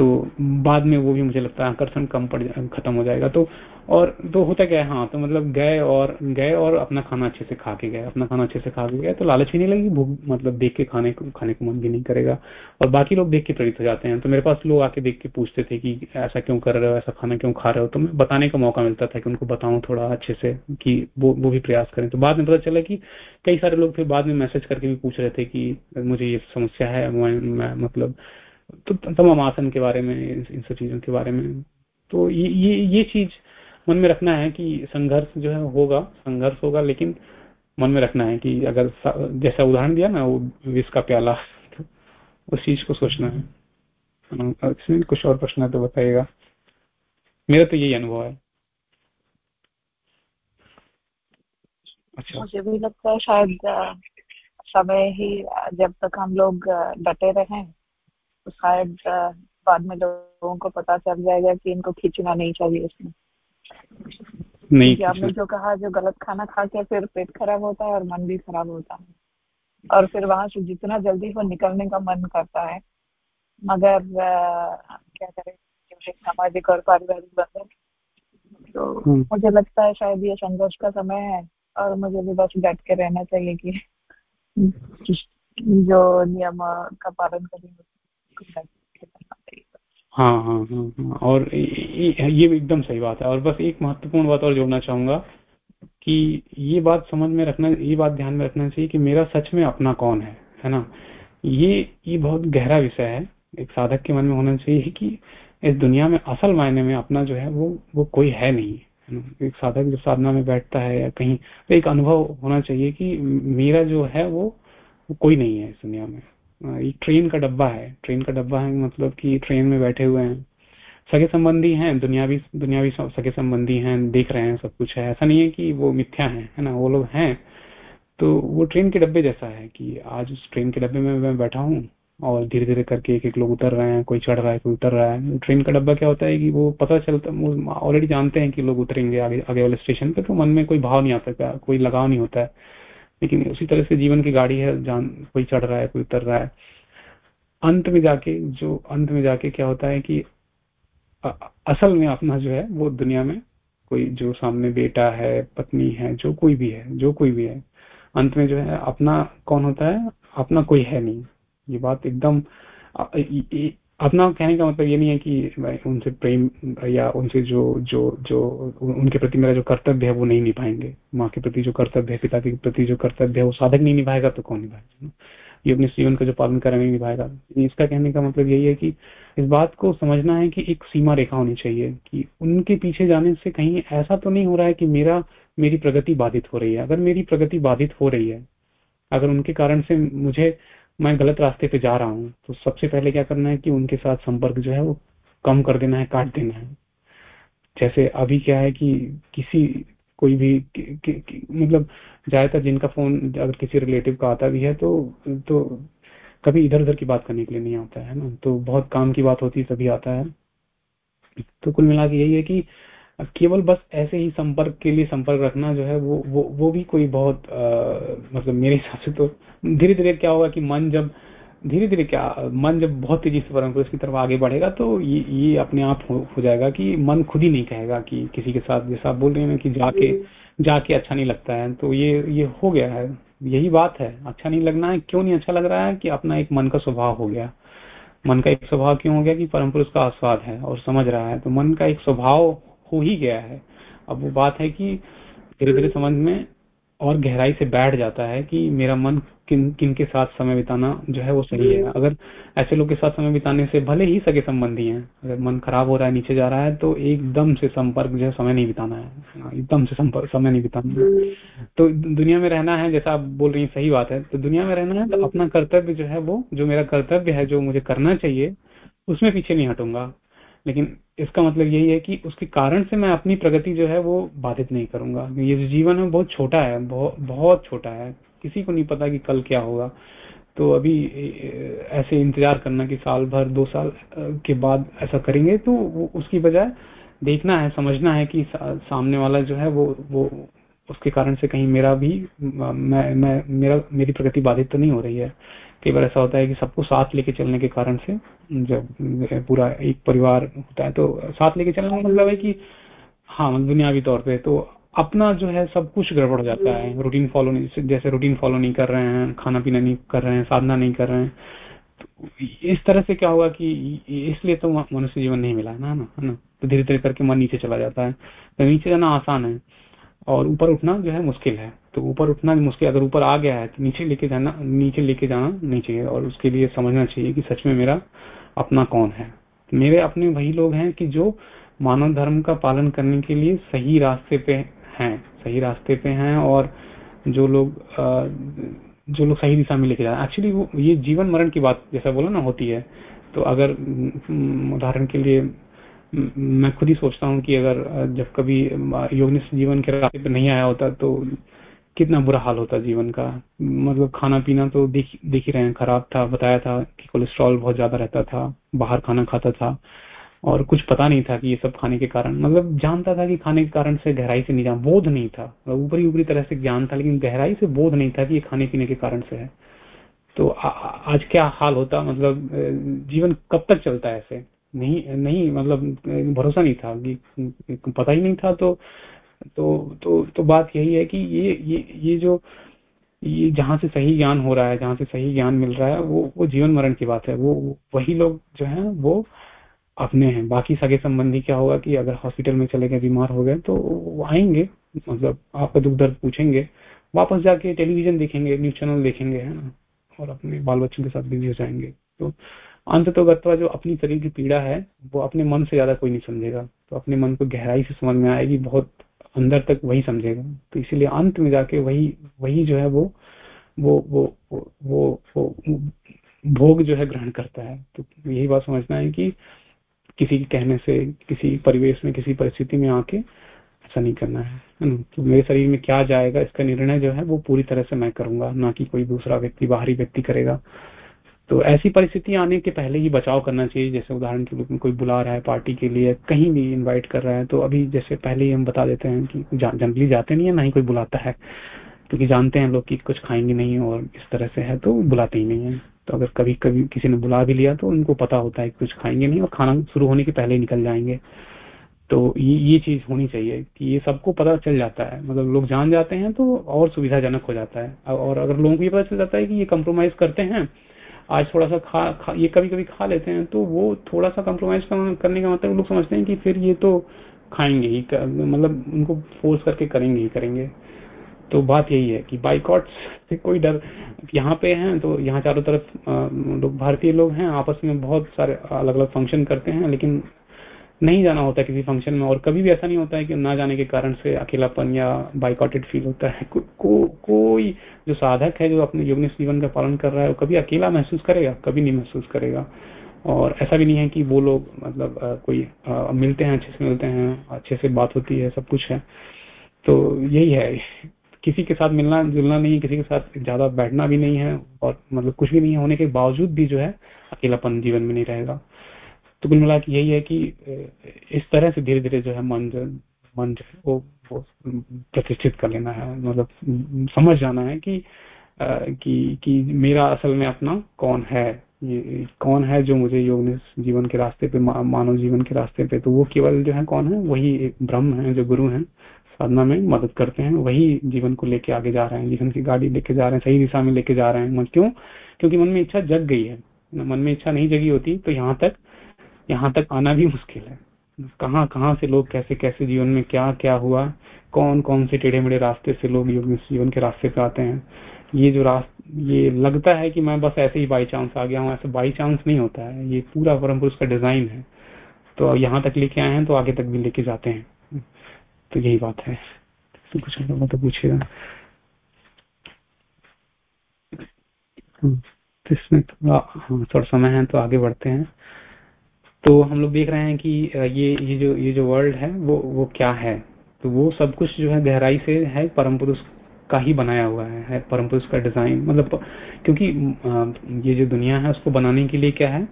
तो बाद में वो भी मुझे लगता है आकर्षण कम पड़ खत्म हो जाएगा। तो और तो होता क्या है हाँ तो मतलब गए और गए और अपना खाना अच्छे से खा के गए। अपना खाना अच्छे से खा के गए तो लालच भी नहीं लगी भूख मतलब देख के खाने को खाने को मन भी नहीं करेगा। और बाकी लोग देख के प्रेरित हो जाते हैं। तो मेरे पास लोग आके देख के पूछते थे कि ऐसा क्यों कर रहे हो, ऐसा खाना क्यों खा रहे हो? तो मैं बताने का मौका मिलता था कि उनको बताऊँ थोड़ा अच्छे से कि वो वो भी प्रयास करें। तो बाद में पता चला कि कई सारे लोग फिर बाद में मैसेज करके भी पूछ रहे थे कि मुझे ये समस्या है मैं मतलब तो तमाम आसन के बारे में इन सब चीज़ों के बारे में। तो ये ये ये चीज़ मन में रखना है कि संघर्ष जो है होगा, संघर्ष होगा, लेकिन मन में रखना है कि अगर जैसा उदाहरण दिया ना, वो विष का प्याला तो उस चीज़ को सोचना है। इसमें कुछ और प्रश्न है तो बताइएगा। मेरा तो यही अनुभव है। अच्छा। मुझे भी लगता है शायद समय ही, जब तक हम लोग डटे रहे शायद बाद में लोगों को पता चल जाएगा कि इनको खींचना नहीं चाहिए इसमें। नहीं आपने जो कहा जो गलत खाना खा के फिर पेट खराब होता है और मन भी खराब होता है। और फिर वहाँ से जितना जल्दी वो निकलने का मन करता है मगर क्या करें सामाजिक और पारिवारिक बंधन। तो हम्म। मुझे लगता है शायद ये संघर्ष का समय है और मुझे भी बस डट के रहना चाहिए कि जो नियम का पालन करेंगे हाँ हाँ हाँ हाँ। और ये भी एकदम सही बात है। और बस एक महत्वपूर्ण बात और जोड़ना चाहूँगा कि ये बात समझ में रखना ये बात ध्यान में रखना चाहिए कि मेरा सच में अपना कौन है है ना? ये ये बहुत गहरा विषय है। एक साधक के मन में होना चाहिए कि इस दुनिया में असल मायने में अपना जो है वो वो कोई है नहीं है एक साधक जब साधना में बैठता है या कहीं तो एक अनुभव होना चाहिए कि मेरा जो है वो, कोई नहीं है इस दुनिया में। ट्रेन का डब्बा है। ट्रेन का डब्बा है मतलब कि ट्रेन में बैठे हुए हैं। सगे संबंधी हैं, दुनियावी दुनियावी सगे संबंधी हैं, देख रहे हैं, सब कुछ है। ऐसा नहीं है कि वो मिथ्या है है ना? वो लोग हैं। तो वो ट्रेन के डब्बे जैसा है कि आज उस ट्रेन के डब्बे में मैं बैठा हूँ और धीरे धीरे करके एक एक लोग उतर रहे हैं, कोई चढ़ रहा है, कोई उतर रहा है। ट्रेन का डब्बा क्या होता है कि वो पता चलता, वो ऑलरेडी जानते हैं कि लोग उतरेंगे आगे आगे वाले स्टेशन पे तो मन में कोई भाव नहीं आता कोई लगाव नहीं होता है। लेकिन उसी तरह से जीवन की गाड़ी है, जान, कोई चढ़ रहा है, कोई उतर रहा है। अंत में जाके, जो अंत में जाके क्या होता है कि असल में अपना जो है, वो दुनिया में कोई, जो सामने बेटा है, पत्नी है, जो कोई भी है, जो कोई भी है, अंत में जो है अपना कौन होता है? अपना कोई है नहीं। ये बात एकदम अपना कहने का मतलब ये नहीं है कि उनसे प्रेम या उनसे जो जो जो, उनके प्रति मेरा जो कर्तव्य है वो नहीं निभाएँगे। माँ के प्रति जो कर्तव्य है, पिता के प्रति जो कर्तव्य है, वो साधक नहीं निभाएगा तो कौन निभाएगा ये अपने जीवन का जो पालन कर नहीं निभाएगा। इसका कहने का मतलब यही है कि इस बात को समझना है कि एक सीमा रेखा होनी चाहिए कि उनके पीछे जाने से कहीं ऐसा तो नहीं हो रहा है कि मेरा, मेरी प्रगति बाधित हो रही है। अगर मेरी प्रगति बाधित हो रही है, अगर उनके कारण से मुझे मैं गलत रास्ते पे जा रहा हूँ तो सबसे पहले क्या करना है कि उनके साथ संपर्क जो है वो कम कर देना है काट देना है। जैसे अभी क्या है कि किसी कोई भी कि, कि, कि, मतलब ज़्यादातर जिनका फ़ोन अगर किसी रिलेटिव का आता भी है तो तो कभी इधर उधर की बात करने के लिए नहीं आता है ना। तो बहुत काम की बात होती है तभी आता है। तो कुल मिला के यही है कि केवल बस ऐसे ही संपर्क के लिए संपर्क रखना जो है वो वो वो भी कोई बहुत आ, मतलब मेरे हिसाब से तो धीरे धीरे क्या होगा कि मन जब धीरे धीरे क्या मन जब बहुत तेज़ी से परम पुरुष की तरफ़ आगे बढ़ेगा तो ये ये अपने आप हो, हो जाएगा कि मन खुद ही नहीं कहेगा कि किसी के साथ जैसा आप बोल रहे हैं कि जाके जाके अच्छा नहीं लगता है तो ये ये हो गया है। यही बात है अच्छा नहीं लगना है क्यों नहीं अच्छा लग रहा है कि अपना एक मन का स्वभाव हो गया। मन का एक स्वभाव क्यों हो गया कि परम पुरुष का आस्वाद है और समझ रहा है तो मन का एक स्वभाव हो ही गया है। अब वो बात है कि धीरे धीरे समझ में और गहराई से बैठ जाता है कि मेरा मन किन किन के साथ समय बिताना जो है वो सही है। अगर ऐसे लोग के साथ समय बिताने से भले ही सगे संबंधी हैं, अगर मन खराब हो रहा है, नीचे जा रहा है तो एकदम से संपर्क जो है समय नहीं बिताना है। एकदम से संपर्क, समय नहीं बिताना है। तो दुनिया में रहना है, जैसा आप बोल रही सही बात है। तो दुनिया में रहना है तो अपना कर्तव्य जो है वो, जो मेरा कर्तव्य है, जो मुझे करना चाहिए, उसमें पीछे नहीं हटूँगा। लेकिन इसका मतलब यही है कि उसके कारण से मैं अपनी प्रगति जो है वो बाधित नहीं करूँगा। ये जो जीवन है बहुत छोटा है, बहुत बहुत छोटा है। किसी को नहीं पता कि कल क्या होगा। तो अभी ऐसे इंतज़ार करना कि साल भर, दो साल के बाद ऐसा करेंगे तो उसकी बजाय देखना है, समझना है कि सामने वाला जो है वो वो, उसके कारण से कहीं मेरा भी मैं मैं, मेरा, मेरी प्रगति बाधित तो नहीं हो रही है। कई बार ऐसा होता है कि सबको साथ लेके चलने के कारण से जब पूरा एक परिवार होता है तो साथ लेके चलने का मतलब है कि हाँ मतलब दुनियावी तौर पे तो अपना जो है सब कुछ गड़बड़ हो जाता है। रूटीन फॉलो नहीं, जैसे रूटीन फॉलो नहीं कर रहे हैं, खाना पीना नहीं कर रहे हैं, साधना नहीं कर रहे हैं तो इस तरह से क्या होगा कि इसलिए तो मनुष्य जीवन नहीं मिला है ना है ना? तो धीरे धीरे करके मन नीचे चला जाता है। तो नीचे जाना आसान है। और ऊपर उठना जो है मुश्किल है। तो ऊपर उठना मुश्किल अगर ऊपर आ गया है तो नीचे लेके जाना, नीचे लेके जाना नहीं चाहिए और उसके लिए समझना चाहिए कि सच में मेरा अपना कौन है। मेरे अपने वही लोग हैं कि जो मानव धर्म का पालन करने के लिए सही रास्ते पे हैं, सही रास्ते पे हैं और जो लोग जो लोग सही दिशा में लेके जा रहे हैं। एक्चुअली वो, ये जीवन मरण की बात जैसा बोला ना होती है। तो अगर उदाहरण के लिए मैं खुद ही सोचता हूँ कि अगर जब कभी योगनिष्ठ जीवन के रास्ते पे नहीं आया होता तो कितना बुरा हाल होता जीवन का। मतलब खाना पीना तो देख देख ही रहे हैं खराब था बताया था कि कोलेस्ट्रॉल बहुत ज़्यादा रहता था बाहर खाना खाता था और कुछ पता नहीं था कि ये सब खाने के कारण। मतलब जानता था कि खाने के कारण से गहराई से नहीं जान बोध नहीं था। ऊपरी ऊपरी तरह से ज्ञान था लेकिन गहराई से बोध नहीं था कि ये खाने पीने के कारण से है। तो आ, आज क्या हाल होता? मतलब जीवन कब तक चलता है ऐसे? नहीं नहीं मतलब भरोसा नहीं था कि, पता ही नहीं था तो तो तो तो बात यही है कि ये ये ये जो, ये जहाँ से सही ज्ञान हो रहा है, जहाँ से सही ज्ञान मिल रहा है, वो वो जीवन मरण की बात है। वो, वही लोग जो है, वो अपने हैं। बाकी सगे संबंधी क्या होगा कि अगर हॉस्पिटल में चले गए, बीमार हो गए तो वो आएँगे मतलब आपका दुख दर्द पूछेंगे, वापस जाके टेलीविज़न देखेंगे, न्यूज़ चैनल देखेंगे, है ना? और अपने बाल बच्चों के साथ बिज़ी हो जाएँगे। तो अंत तो गत्वा जो अपनी शरीर की पीड़ा है वो अपने मन से ज़्यादा कोई नहीं समझेगा। तो अपने मन को गहराई से समझ में आएगी बहुत अंदर तक वही समझेगा। तो इसीलिए अंत में जाके वही वही जो है वो वो वो वो वो, वो भोग जो है ग्रहण करता है। तो यही बात समझना है कि किसी के कहने से किसी परिवेश में किसी परिस्थिति में आके ऐसा नहीं करना है तो मेरे शरीर में क्या जाएगा इसका निर्णय जो है वो पूरी तरह से मैं करूँगा ना कि कोई दूसरा व्यक्ति बाहरी व्यक्ति करेगा। तो ऐसी परिस्थिति आने के पहले ही बचाव करना चाहिए। जैसे उदाहरण के रूप में कोई बुला रहा है पार्टी के लिए, कहीं भी इनवाइट कर रहा है तो अभी जैसे पहले ही हम बता देते हैं कि जनरली जाते नहीं है, ना ही कोई बुलाता है, क्योंकि जानते हैं लोग कि कुछ खाएँगे नहीं और इस तरह से है तो बुलाते ही नहीं है। तो अगर कभी कभी किसी ने बुला भी लिया तो उनको पता होता है कि कुछ खाएँगे नहीं और खाना शुरू होने के पहले ही निकल जाएँगे। तो ये ये चीज़ होनी चाहिए कि ये सबको पता चल जाता है। मतलब लोग जान जाते हैं तो और सुविधाजनक हो जाता है। और अगर लोगों को ये पता चल जाता है कि ये कंप्रोमाइज करते हैं आज थोड़ा सा खा, खा ये कभी कभी खा लेते हैं तो वो थोड़ा सा कंप्रोमाइज करने का मतलब लोग समझते हैं कि फिर ये तो खाएँगे ही मतलब उनको फोर्स करके करेंगे ही करेंगे। तो बात यही है कि बाइकॉट से कोई डर यहाँ पे हैं तो यहाँ चारों तरफ़ लोग भारतीय लोग हैं आपस में बहुत सारे अलग अलग फ़ंक्शन करते हैं लेकिन नहीं जाना होता किसी फ़ंक्शन में और कभी भी ऐसा नहीं होता है कि ना जाने के कारण से अकेलापन या बाइकॉटेड फील होता है। को, को, कोई जो साधक है जो अपने योग जीवन का पालन कर रहा है वो कभी अकेला महसूस करेगा कभी नहीं महसूस करेगा। और ऐसा भी नहीं है कि वो लोग मतलब आ, कोई आ, मिलते हैं अच्छे से मिलते हैं अच्छे से बात होती है सब कुछ है। तो यही है। किसी के साथ मिलना जुलना नहीं है किसी के साथ ज़्यादा बैठना भी नहीं है और मतलब कुछ भी नहीं होने के बावजूद भी जो है अकेलापन जीवन में नहीं रहेगा। तो कुल मिला यही है कि इस तरह से धीरे धीरे जो है मन जो मन जो है वो, वो प्रतिष्ठित कर लेना है। मतलब समझ जाना है कि कि कि मेरा असल में अपना कौन है? ये कौन है जो मुझे योग जीवन के रास्ते पे मानव जीवन के रास्ते पे तो वो केवल जो है कौन है? वही एक ब्रह्म है जो गुरु है साधना में मदद करते हैं वही जीवन को लेके आगे जा रहे हैं जीवन की गाड़ी लेके जा रहे हैं सही दिशा में लेके जा रहे हैं। क्यों? क्योंकि मन में इच्छा जग गई है। मन में इच्छा नहीं जगी होती तो यहाँ तक यहाँ तक आना भी मुश्किल है। कहाँ कहाँ से लोग कैसे कैसे जीवन में क्या क्या हुआ? कौन कौन से टेढ़े मेढ़े रास्ते से लोग जीवन के रास्ते पे आते हैं? ये जो रास्ते ये लगता है कि मैं बस ऐसे ही बाई चांस आ गया हूँ ऐसे बाई चांस नहीं होता है। ये पूरा परम पुरुष का डिज़ाइन है। तो यहाँ तक लेके आए हैं तो आगे तक भी लेके जाते हैं। तो यही बात है। तो कुछ तो पूछेगा हम्म, तो इसमें थोड़ा हाँ थोड़ा समय है तो आगे बढ़ते हैं। तो हम लोग देख रहे हैं कि ये ये जो ये जो वर्ल्ड है वो वो क्या है? तो वो सब कुछ जो है गहराई से है परम पुरुष का ही बनाया हुआ है, है परम पुरुष का डिज़ाइन मतलब क्योंकि ये जो दुनिया है उसको बनाने के लिए क्या है?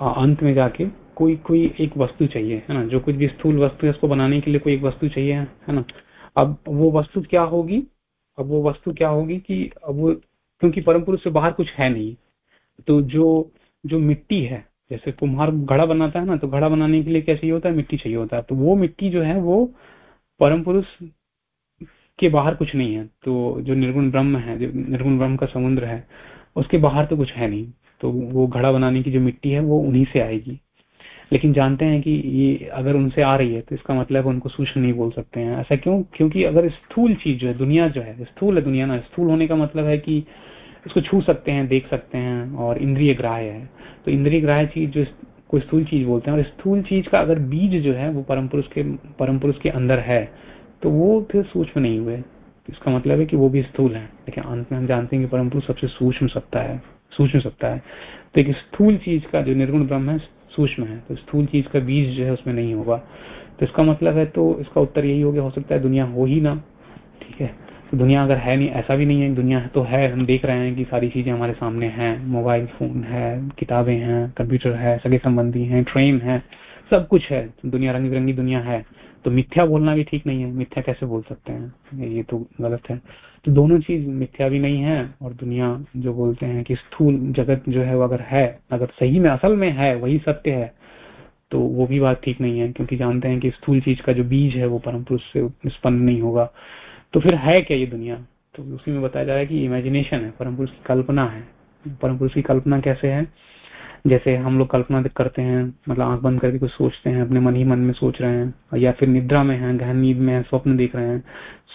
अंत में जाके कोई कोई एक वस्तु चाहिए है ना? जो कुछ भी स्थूल वस्तु है उसको बनाने के लिए कोई एक वस्तु चाहिए है ना? अब वो वस्तु क्या होगी? अब वो वस्तु क्या होगी कि अब वो क्योंकि परम पुरुष से बाहर कुछ है नहीं तो जो जो मिट्टी है जैसे कुम्हार घड़ा बनाता है ना तो घड़ा बनाने के लिए क्या चाहिए होता है? मिट्टी चाहिए होता है। तो वो मिट्टी जो है, वो परम पुरुष के बाहर कुछ नहीं है। तो जो निर्गुण ब्रह्म है, जो निर्गुण ब्रह्म का समुद्र है, उसके बाहर तो कुछ है नहीं। तो वो घड़ा बनाने की जो मिट्टी है, वो उन्हीं से आएगी। लेकिन जानते हैं कि ये अगर उनसे आ रही है तो इसका मतलब उनको सूक्ष्म नहीं बोल सकते हैं। ऐसा क्यों? क्योंकि अगर स्थूल चीज़ जो है, दुनिया जो है, स्थूल है दुनिया ना, स्थूल होने का मतलब है कि इसको छू सकते हैं, देख सकते हैं और इंद्रिय ग्राह्य है। तो इंद्रिय ग्राह्य चीज़ जो कोई स्थूल चीज़ बोलते हैं, और स्थूल चीज़ का अगर बीज जो है, वो परम पुरुष के परम पुरुष के अंदर है तो वो फिर सूक्ष्म नहीं हुए। तो इसका मतलब है कि वो भी स्थूल है। लेकिन अंत में हम जानते हैं कि परम पुरुष सबसे सूक्ष्म सत्ता है, सूक्ष्म सत्ता है। तो एक स्थूल चीज़ का जो निर्गुण ब्रह्म है, सूक्ष्म है। तो स्थूल चीज़ का बीज जो है, उसमें नहीं होगा। तो इसका मतलब है तो इसका उत्तर यही हो गया, हो सकता है दुनिया हो ही ना। ठीक है? दुनिया अगर है नहीं, ऐसा भी नहीं है, दुनिया तो है, हम देख रहे हैं कि सारी चीज़ें हमारे सामने हैं, मोबाइल, फ़ोन है, किताबें हैं, कंप्यूटर है, सगे संबंधी हैं ट्रेन है, सब कुछ है, दुनिया रंग बिरंगी दुनिया है। तो मिथ्या बोलना भी ठीक नहीं है, मिथ्या कैसे बोल सकते हैं? ये तो गलत है। तो दोनों चीज़ मिथ्या भी नहीं है, और दुनिया जो बोलते हैं कि स्थूल जगत जो है वो अगर है, अगर सही में, असल में है, वही सत्य है तो वो भी बात ठीक नहीं है, क्योंकि जानते हैं कि स्थूल चीज़ का जो बीज है वो परम पुरुष से उत्पन्न नहीं होगा। तो फिर है क्या ये दुनिया? तो उसी में बताया जा रहा है कि इमेजिनेशन है, परम पुरुष की कल्पना है। परम पुरुष की कल्पना कैसे है? जैसे हम लोग कल्पना करते हैं मतलब आँख बंद करके कुछ सोचते हैं, अपने मन ही मन में सोच रहे हैं या फिर निद्रा में है, गहन नींद में है, स्वप्न देख रहे हैं।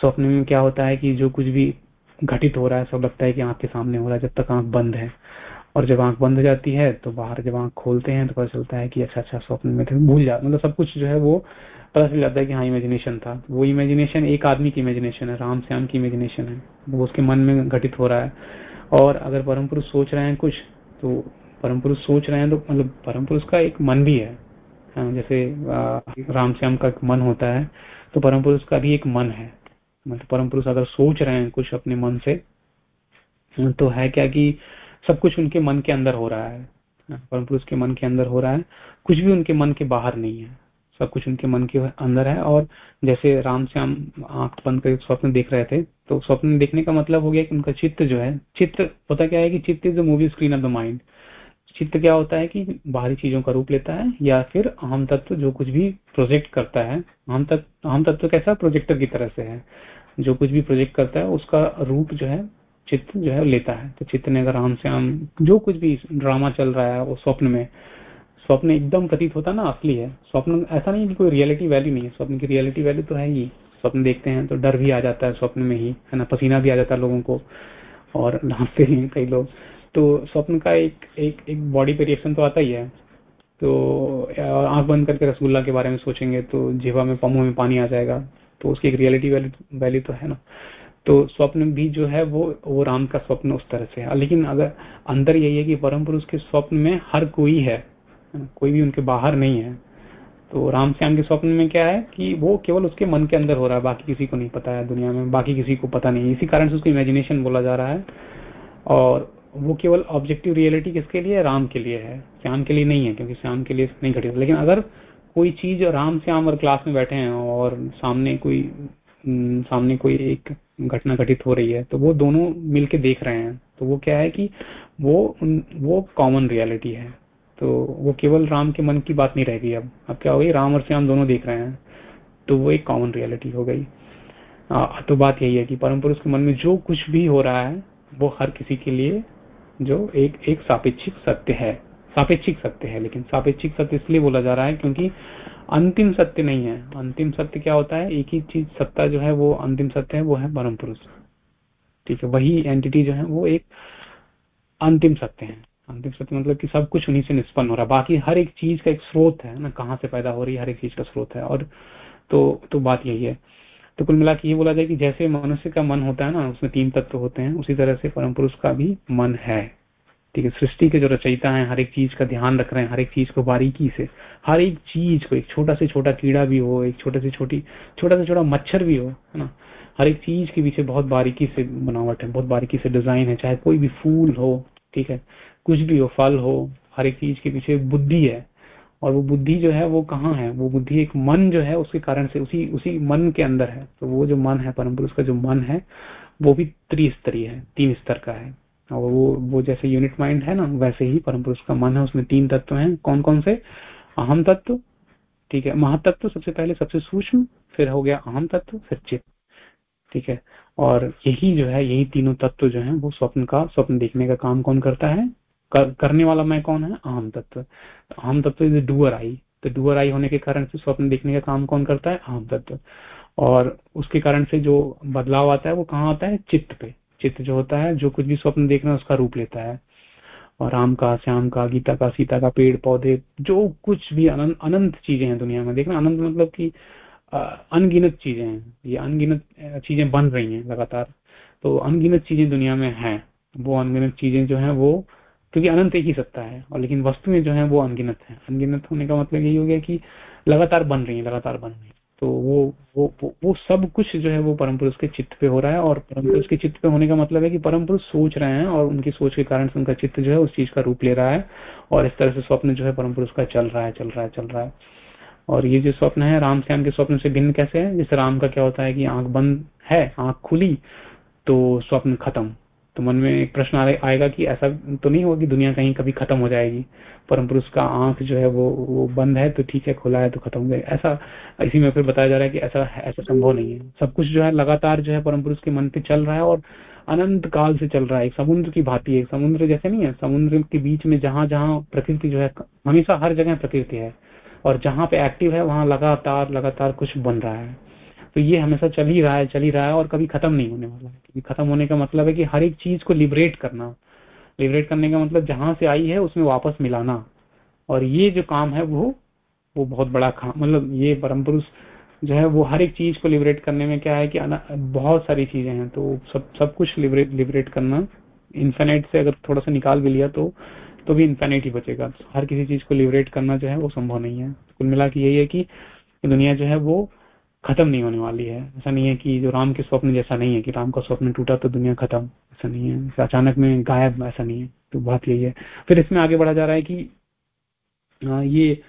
स्वप्न में क्या होता है कि जो कुछ भी घटित हो रहा है, सब लगता है कि आँख के सामने हो रहा है, जब तक आँख बंद है। और जब आँख बंद हो जाती है तो बाहर जब आँख खोलते हैं तो पता चलता है कि अच्छा अच्छा स्वप्न में भूल जा मतलब सब कुछ जो है वो पता चल जाता है कि हाँ इमेजिनेशन था। वो इमेजिनेशन एक आदमी की इमेजिनेशन है राम श्याम की इमेजिनेशन है। वो उसके मन में घटित हो रहा है। और अगर परम पुरुष सोच रहे हैं कुछ तो परम पुरुष सोच रहे हैं तो मतलब परम पुरुष का एक मन भी है। हाँ, जैसे राम श्याम का मन होता है तो परम पुरुष का भी एक मन है। मतलब परम पुरुष अगर सोच रहे हैं कुछ अपने मन से तो है क्या कि सब कुछ उनके मन के अंदर हो रहा है। हाँ, परम पुरुष के मन के अंदर हो रहा है। कुछ भी उनके मन के बाहर नहीं है। सब कुछ उनके मन के अंदर है और जैसे राम श्याम आँख बंद कर स्वप्न देख रहे थे तो स्वप्न देखने का मतलब हो गया कि उनका चित्त जो है, चित्त पता क्या है कि चित्त is the movie screen of the mind चित्त क्या होता है कि बाहरी चीज़ों का रूप लेता है या फिर अहम तत्व जो कुछ भी प्रोजेक्ट करता है अहम तत्व अहम तत्व कैसा? प्रोजेक्टर की तरह से है। जो कुछ भी प्रोजेक्ट करता है, उसका रूप जो है, चित्त जो है लेता है। तो चित्त ने अगर राम श्याम जो कुछ भी ड्रामा चल रहा है, वो स्वप्न में स्वप्न एकदम प्रतीत होता ना, असली है। स्वप्न, ऐसा नहीं है कि कोई रियलिटी वैल्यू नहीं है। स्वप्न की रियलिटी वैल्यू तो है ही। स्वप्न देखते हैं तो डर भी आ जाता है स्वप्न में ही, है ना? पसीना भी आ जाता है लोगों को और [laughs] हँसते हैं कई लोग। तो स्वप्न का एक एक एक बॉडी पे रिएक्शन तो आता ही है। तो आँख बंद करके रसगुल्ला के बारे में सोचेंगे तो जीवा में पमुह में पानी आ जाएगा। तो उसकी एक रियलिटी वैल्यू तो है ना। तो स्वप्न भी जो है वो वो राम का स्वप्न उस तरह से है। लेकिन अगर अंदर यही है कि परम पुरुष के स्वप्न में हर कोई है। कोई भी उनके बाहर नहीं है। तो राम श्याम के स्वप्न में क्या है कि वो केवल उसके मन के अंदर हो रहा है, बाकी किसी को नहीं पता है दुनिया में, बाकी किसी को पता नहीं इसी कारण से उसको इमेजिनेशन बोला जा रहा है। और वो केवल ऑब्जेक्टिव रियलिटी किसके लिए? राम के लिए है। श्याम के लिए नहीं है, क्योंकि श्याम के लिए नहीं घटी लेकिन अगर कोई चीज़ राम श्याम और क्लास में बैठे हैं और सामने कोई सामने कोई एक घटना घटित हो रही है तो वो दोनों मिलके देख रहे हैं। तो वो क्या है कि वो वो कॉमन रियलिटी है। तो वो केवल राम के मन की बात नहीं रहेगी अब। अब क्या हो गई? राम और श्याम दोनों देख रहे हैं तो वो एक कॉमन रियलिटी हो गई। आ, तो बात यही है कि परम पुरुष के मन में जो कुछ भी हो रहा है वो हर किसी के लिए जो एक एक सापेक्षिक सत्य है। सापेक्षिक सत्य है लेकिन सापेक्षिक सत्य इसलिए बोला जा रहा है क्योंकि अंतिम सत्य नहीं है। अंतिम सत्य क्या होता है? एक ही चीज़ सत्ता जो है वो अंतिम सत्य है वो है परम पुरुष ठीक है वही एंटिटी जो है वो एक अंतिम सत्य है। अंतिम सत्य मतलब कि सब कुछ उन्हीं से निष्पन्न हो रहा बाकी हर एक चीज़ का एक स्रोत है ना, कहाँ से पैदा हो रही है, हर एक चीज़ का स्रोत है। और तो तो बात यही है। तो कुल मिला के ये बोला जाए कि जैसे मनुष्य का मन होता है ना, उसमें तीन तत्व होते हैं, उसी तरह से परम पुरुष का भी मन है। ठीक है, सृष्टि के जो रचयिता है, हर एक चीज़ का ध्यान रख रहे हैं, हर एक चीज़ को बारीकी से, हर एक चीज़ को, एक छोटा से छोटा कीड़ा भी हो, एक छोटा से छोटी, छोटा से छोटा मच्छर भी हो, है ना, हर एक चीज़ के पीछे बहुत बारीकी से बनावट है, बहुत बारीकी से डिज़ाइन है, चाहे कोई भी फूल हो, ठीक है कुछ भी हो, फल हो, हर एक चीज़ के पीछे बुद्धि है। और वो बुद्धि जो है वो कहाँ है? वो बुद्धि एक मन जो है उसके कारण से उसी उसी मन के अंदर है। तो वो जो मन है, परम पुरुष का जो मन है, वो भी त्रिस्तरीय है, तीन स्तर का है। और वो वो जैसे यूनिट माइंड है ना, वैसे ही परम पुरुष का मन है, उसमें तीन तत्व हैं। कौन कौन से? अहम तत्व, ठीक है महातत्व सबसे पहले सबसे सूक्ष्म, फिर हो गया अहम तत्व, फिर चित्त, ठीक है। और यही जो है, यही तीनों तत्व जो है, वो स्वप्न का, स्वप्न देखने का काम कौन करता है? कर, करने वाला मैं कौन है? अहम तत्व। तो अहम तत्व इज़ डुअर आई तो डुअर आई होने के कारण से स्वप्न देखने का काम कौन करता है? अहम तत्व। और उसके कारण से जो बदलाव आता है वो कहाँ आता है? चित्त पे। चित्त जो होता है जो कुछ भी स्वप्न देखना है उसका रूप लेता है। और राम का श्याम का गीता का सीता का पेड़ पौधे जो कुछ भी अनंत अनंत चीज़ें हैं दुनिया में। देखना अनंत मतलब कि अनगिनत चीज़ें हैं। ये अनगिनत चीज़ें बन रही हैं लगातार। तो अनगिनत चीज़ें दुनिया में हैं। वो अनगिनत चीज़ें जो है वो क्योंकि अनंत एक ही सत्ता है और लेकिन वस्तुएँ जो है वो अनगिनत है। अनगिनत होने का मतलब यही हो गया कि लगातार बन रही है लगातार बन रही है। तो वो वो वो, वो सब कुछ जो है वो परम पुरुष के चित्त पे हो रहा है और परम पुरुष के चित्त पे होने का मतलब है कि परम पुरुष सोच रहे हैं और उनकी सोच के कारण से उनका चित्त जो है उस चीज़ का रूप ले रहा है और इस तरह से स्वप्न जो है परम पुरुष का चल रहा है चल रहा है चल रहा है। और ये जो स्वप्न है राम श्याम के स्वप्न से भिन्न कैसे है? जैसे राम का क्या होता है कि आँख बंद है आँख खुली तो स्वप्न खत्म। तो मन में एक प्रश्न आएगा कि ऐसा तो नहीं होगा कि दुनिया कहीं कभी खत्म हो जाएगी परम पुरुष का आँख जो है वो वो बंद है तो ठीक है, खुला है तो खत्म हो जाएगा ऐसा, इसी में फिर बताया जा रहा है कि ऐसा ऐसा संभव नहीं है। सब कुछ जो है लगातार जो है परम पुरुष के मन पे चल रहा है और अनंत काल से चल रहा है। एक समुद्र की भांति, एक समुद्र जैसे नहीं है, समुद्र के बीच में जहाँ जहाँ प्रकृति जो है, हमेशा हर जगह प्रकृति है और जहाँ पे एक्टिव है, वहाँ लगातार लगातार कुछ बन रहा है। तो ये हमेशा चल ही रहा है, चल ही रहा है और कभी खत्म नहीं होने वाला है। क्योंकि खत्म होने का मतलब है कि हर एक चीज़ को लिबरेट करना। लिबरेट करने का मतलब जहाँ से आई है, उसमें वापस मिलाना। और ये जो काम है वो वो बहुत बड़ा काम मतलब ये परम पुरुष जो है, वो हर एक चीज़ को लिबरेट करने में क्या है कि बहुत सारी चीज़ें हैं। तो सब सब कुछ लिबरेट लिबरेट करना इन्फेनाइट से अगर थोड़ा सा निकाल भी लिया तो तो भी इन्फेनाइट ही बचेगा। हर किसी चीज़ को लिबरेट करना जो है, वो संभव नहीं है। कुल मिला के यही है कि दुनिया जो है, वो खत्म नहीं होने वाली है। ऐसा नहीं है कि जो राम के स्वप्न जैसा नहीं है कि राम का स्वप्न टूटा तो दुनिया खत्म। ऐसा नहीं है। अचानक में गायब, ऐसा नहीं है। तो बात यही है। फिर इसमें आगे बढ़ा जा रहा है कि ये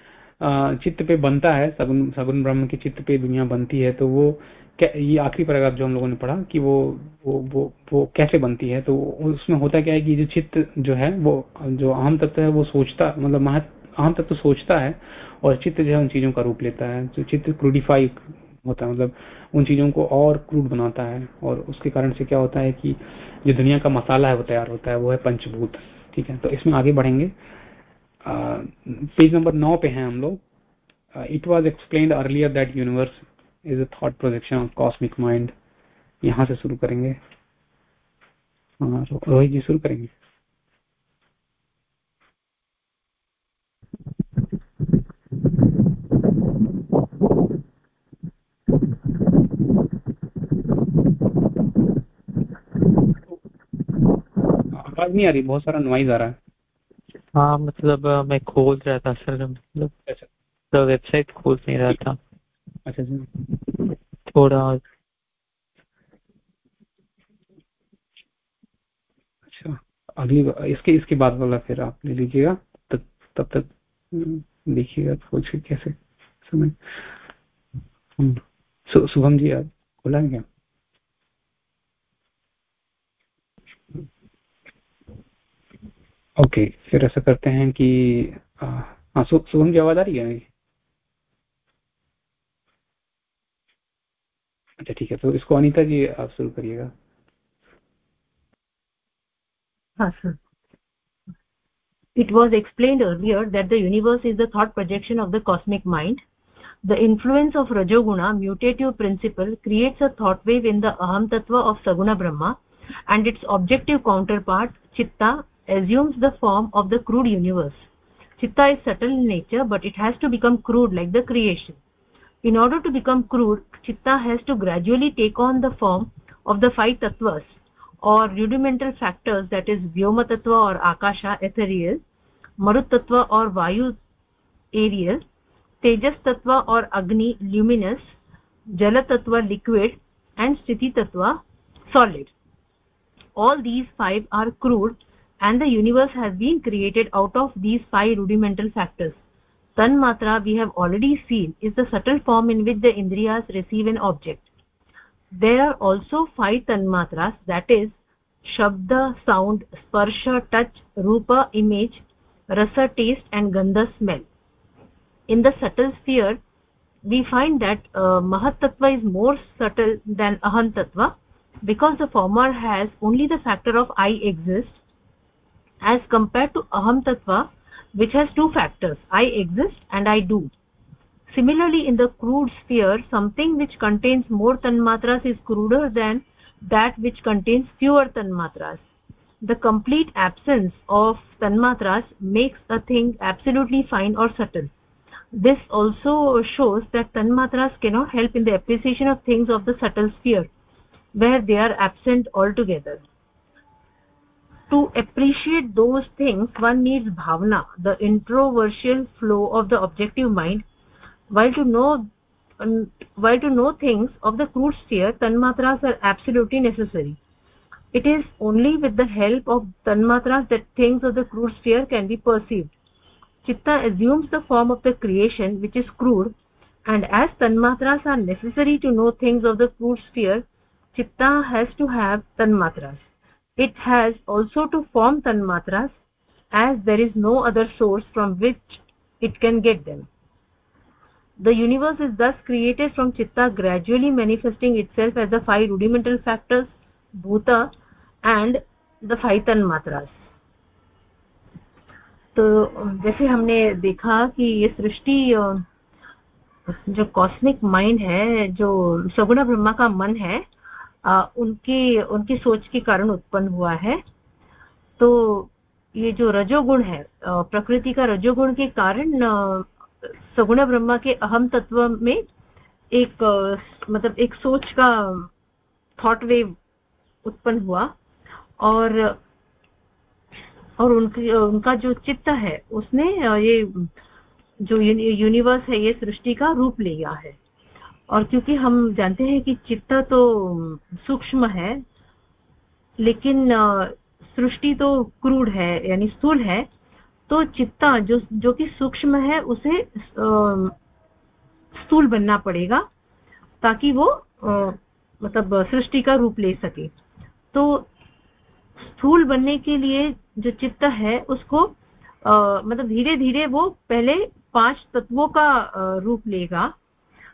चित्त पे बनता है। सगुन सगुन ब्रह्म के चित्त पे दुनिया बनती है। तो वो ये आखिरी पैराग्राफ जो हम लोगों ने पढ़ा कि वो वो वो वो कैसे बनती है? तो उसमें होता क्या है कि जो चित्त जो है, वो, जो आम तत्व है, वो सोचता मतलब महत्व आम तत्व सोचता है और चित्त जो है उन चीज़ों का रूप लेता है। तो चित्त क्रूडिफाई होता है। मतलब उन चीज़ों को और क्रूड बनाता है और उसके कारण से क्या होता है कि जो दुनिया का मसाला है वो तैयार होता है वो है पंचभूत ठीक है? तो इसमें आगे बढ़ेंगे। पेज नंबर नौ पे हैं हम लोग। It was explain earlier that universe is a thought projection of cosmic mind यहाँ से शुरू करेंगे। हाँ, रोहित जी शुरू करेंगे। आवाज़ नहीं आ रही बहुत सारा नॉइज़ आ रहा है। हाँ मतलब मैं खोल रहा था सर मतलब अच्छा। तो वेबसाइट खोल नहीं रहा था। अच्छा जी थोड़ा अच्छा अगली बार इसके इसके बाद वाला फिर आप ले लीजिएगा तब तब तक देखिएगा खोज के कैसे समय। हम्म, सु, शुभम जी आप खोला है क्या? ओके फिर ऐसा करते हैं कि हाँ शुभम की आवाज़ आ रही है अच्छा ठीक है तो इसको अनीता जी आप शुरू करिएगा Ah. It was explained earlier that the universe is the thought projection of the cosmic mind. The influence of Rajoguna, mutative principle, creates a thought wave in the Aham Tattva of Saguna Brahma and its objective counterpart, Chitta, assumes the form of the crude universe. Chitta is subtle in nature but it has to become crude like the creation. In order to become crude, Chitta has to gradually take on the form of the five Tattvas or rudimental factors that is vyoma tattva or akasha ethereal marut tattva or vayu aerial tejas tattva or agni luminous jala tattva liquid and sthiti tattva solid all these five are crude and the universe has been created out of these five rudimental factors. Tanmatra we have already seen is the subtle form in which the indriyas receive an object. There are also five tanmatras that is shabda sound sparsha touch rupa image rasa taste and gandha smell. In the subtle sphere we find that uh, mahat tattva is more subtle than aham tattva because the former has only the factor of i exist as compared to aham tattva which has two factors i exist and i do. Similarly in the crude sphere something which contains more tanmatras is cruder than that which contains fewer tanmatras. The complete absence of tanmatras makes a thing absolutely fine or subtle. This also shows that tanmatras cannot help in the appreciation of things of the subtle sphere where they are absent altogether to appreciate those things one needs bhavana the introversial flow of the objective mind. While to know um, while to know things of the crude sphere tanmatras are absolutely necessary. It is only with the help of tanmatras that things of the crude sphere can be perceived. Chitta assumes the form of the creation which is crude and as tanmatras are necessary to know things of the crude sphere chitta has to have tanmatras it has also to form tanmatras as there is no other source from which it can get them the universe is thus created from chitta gradually manifesting itself as the five rudimental factors bhuta and the five tanmatras तो जैसे हमने देखा कि ये सृष्टि जो cosmic mind है जो सगुण ब्रह्मा का मन है उनकी उनकी सोच के कारण उत्पन्न हुआ है। तो ये जो रजोगुण है प्रकृति का रजोगुण के कारण सगुण ब्रह्मा के अहम तत्व में एक मतलब एक सोच का थॉट वेव उत्पन्न हुआ और और उनकी, उनका जो चित्त है, उसने ये जो यूनिवर्स है, ये सृष्टि का रूप लिया है। और क्योंकि हम जानते हैं कि चित्त तो सूक्ष्म है लेकिन सृष्टि तो क्रूड है यानी स्थूल है तो चित्ता जो जो कि सूक्ष्म है उसे स्थूल बनना पड़ेगा ताकि वो आ, मतलब सृष्टि का रूप ले सके। तो स्थूल बनने के लिए जो चित्त है उसको आ, मतलब धीरे धीरे वो पहले पाँच तत्वों का आ, रूप लेगा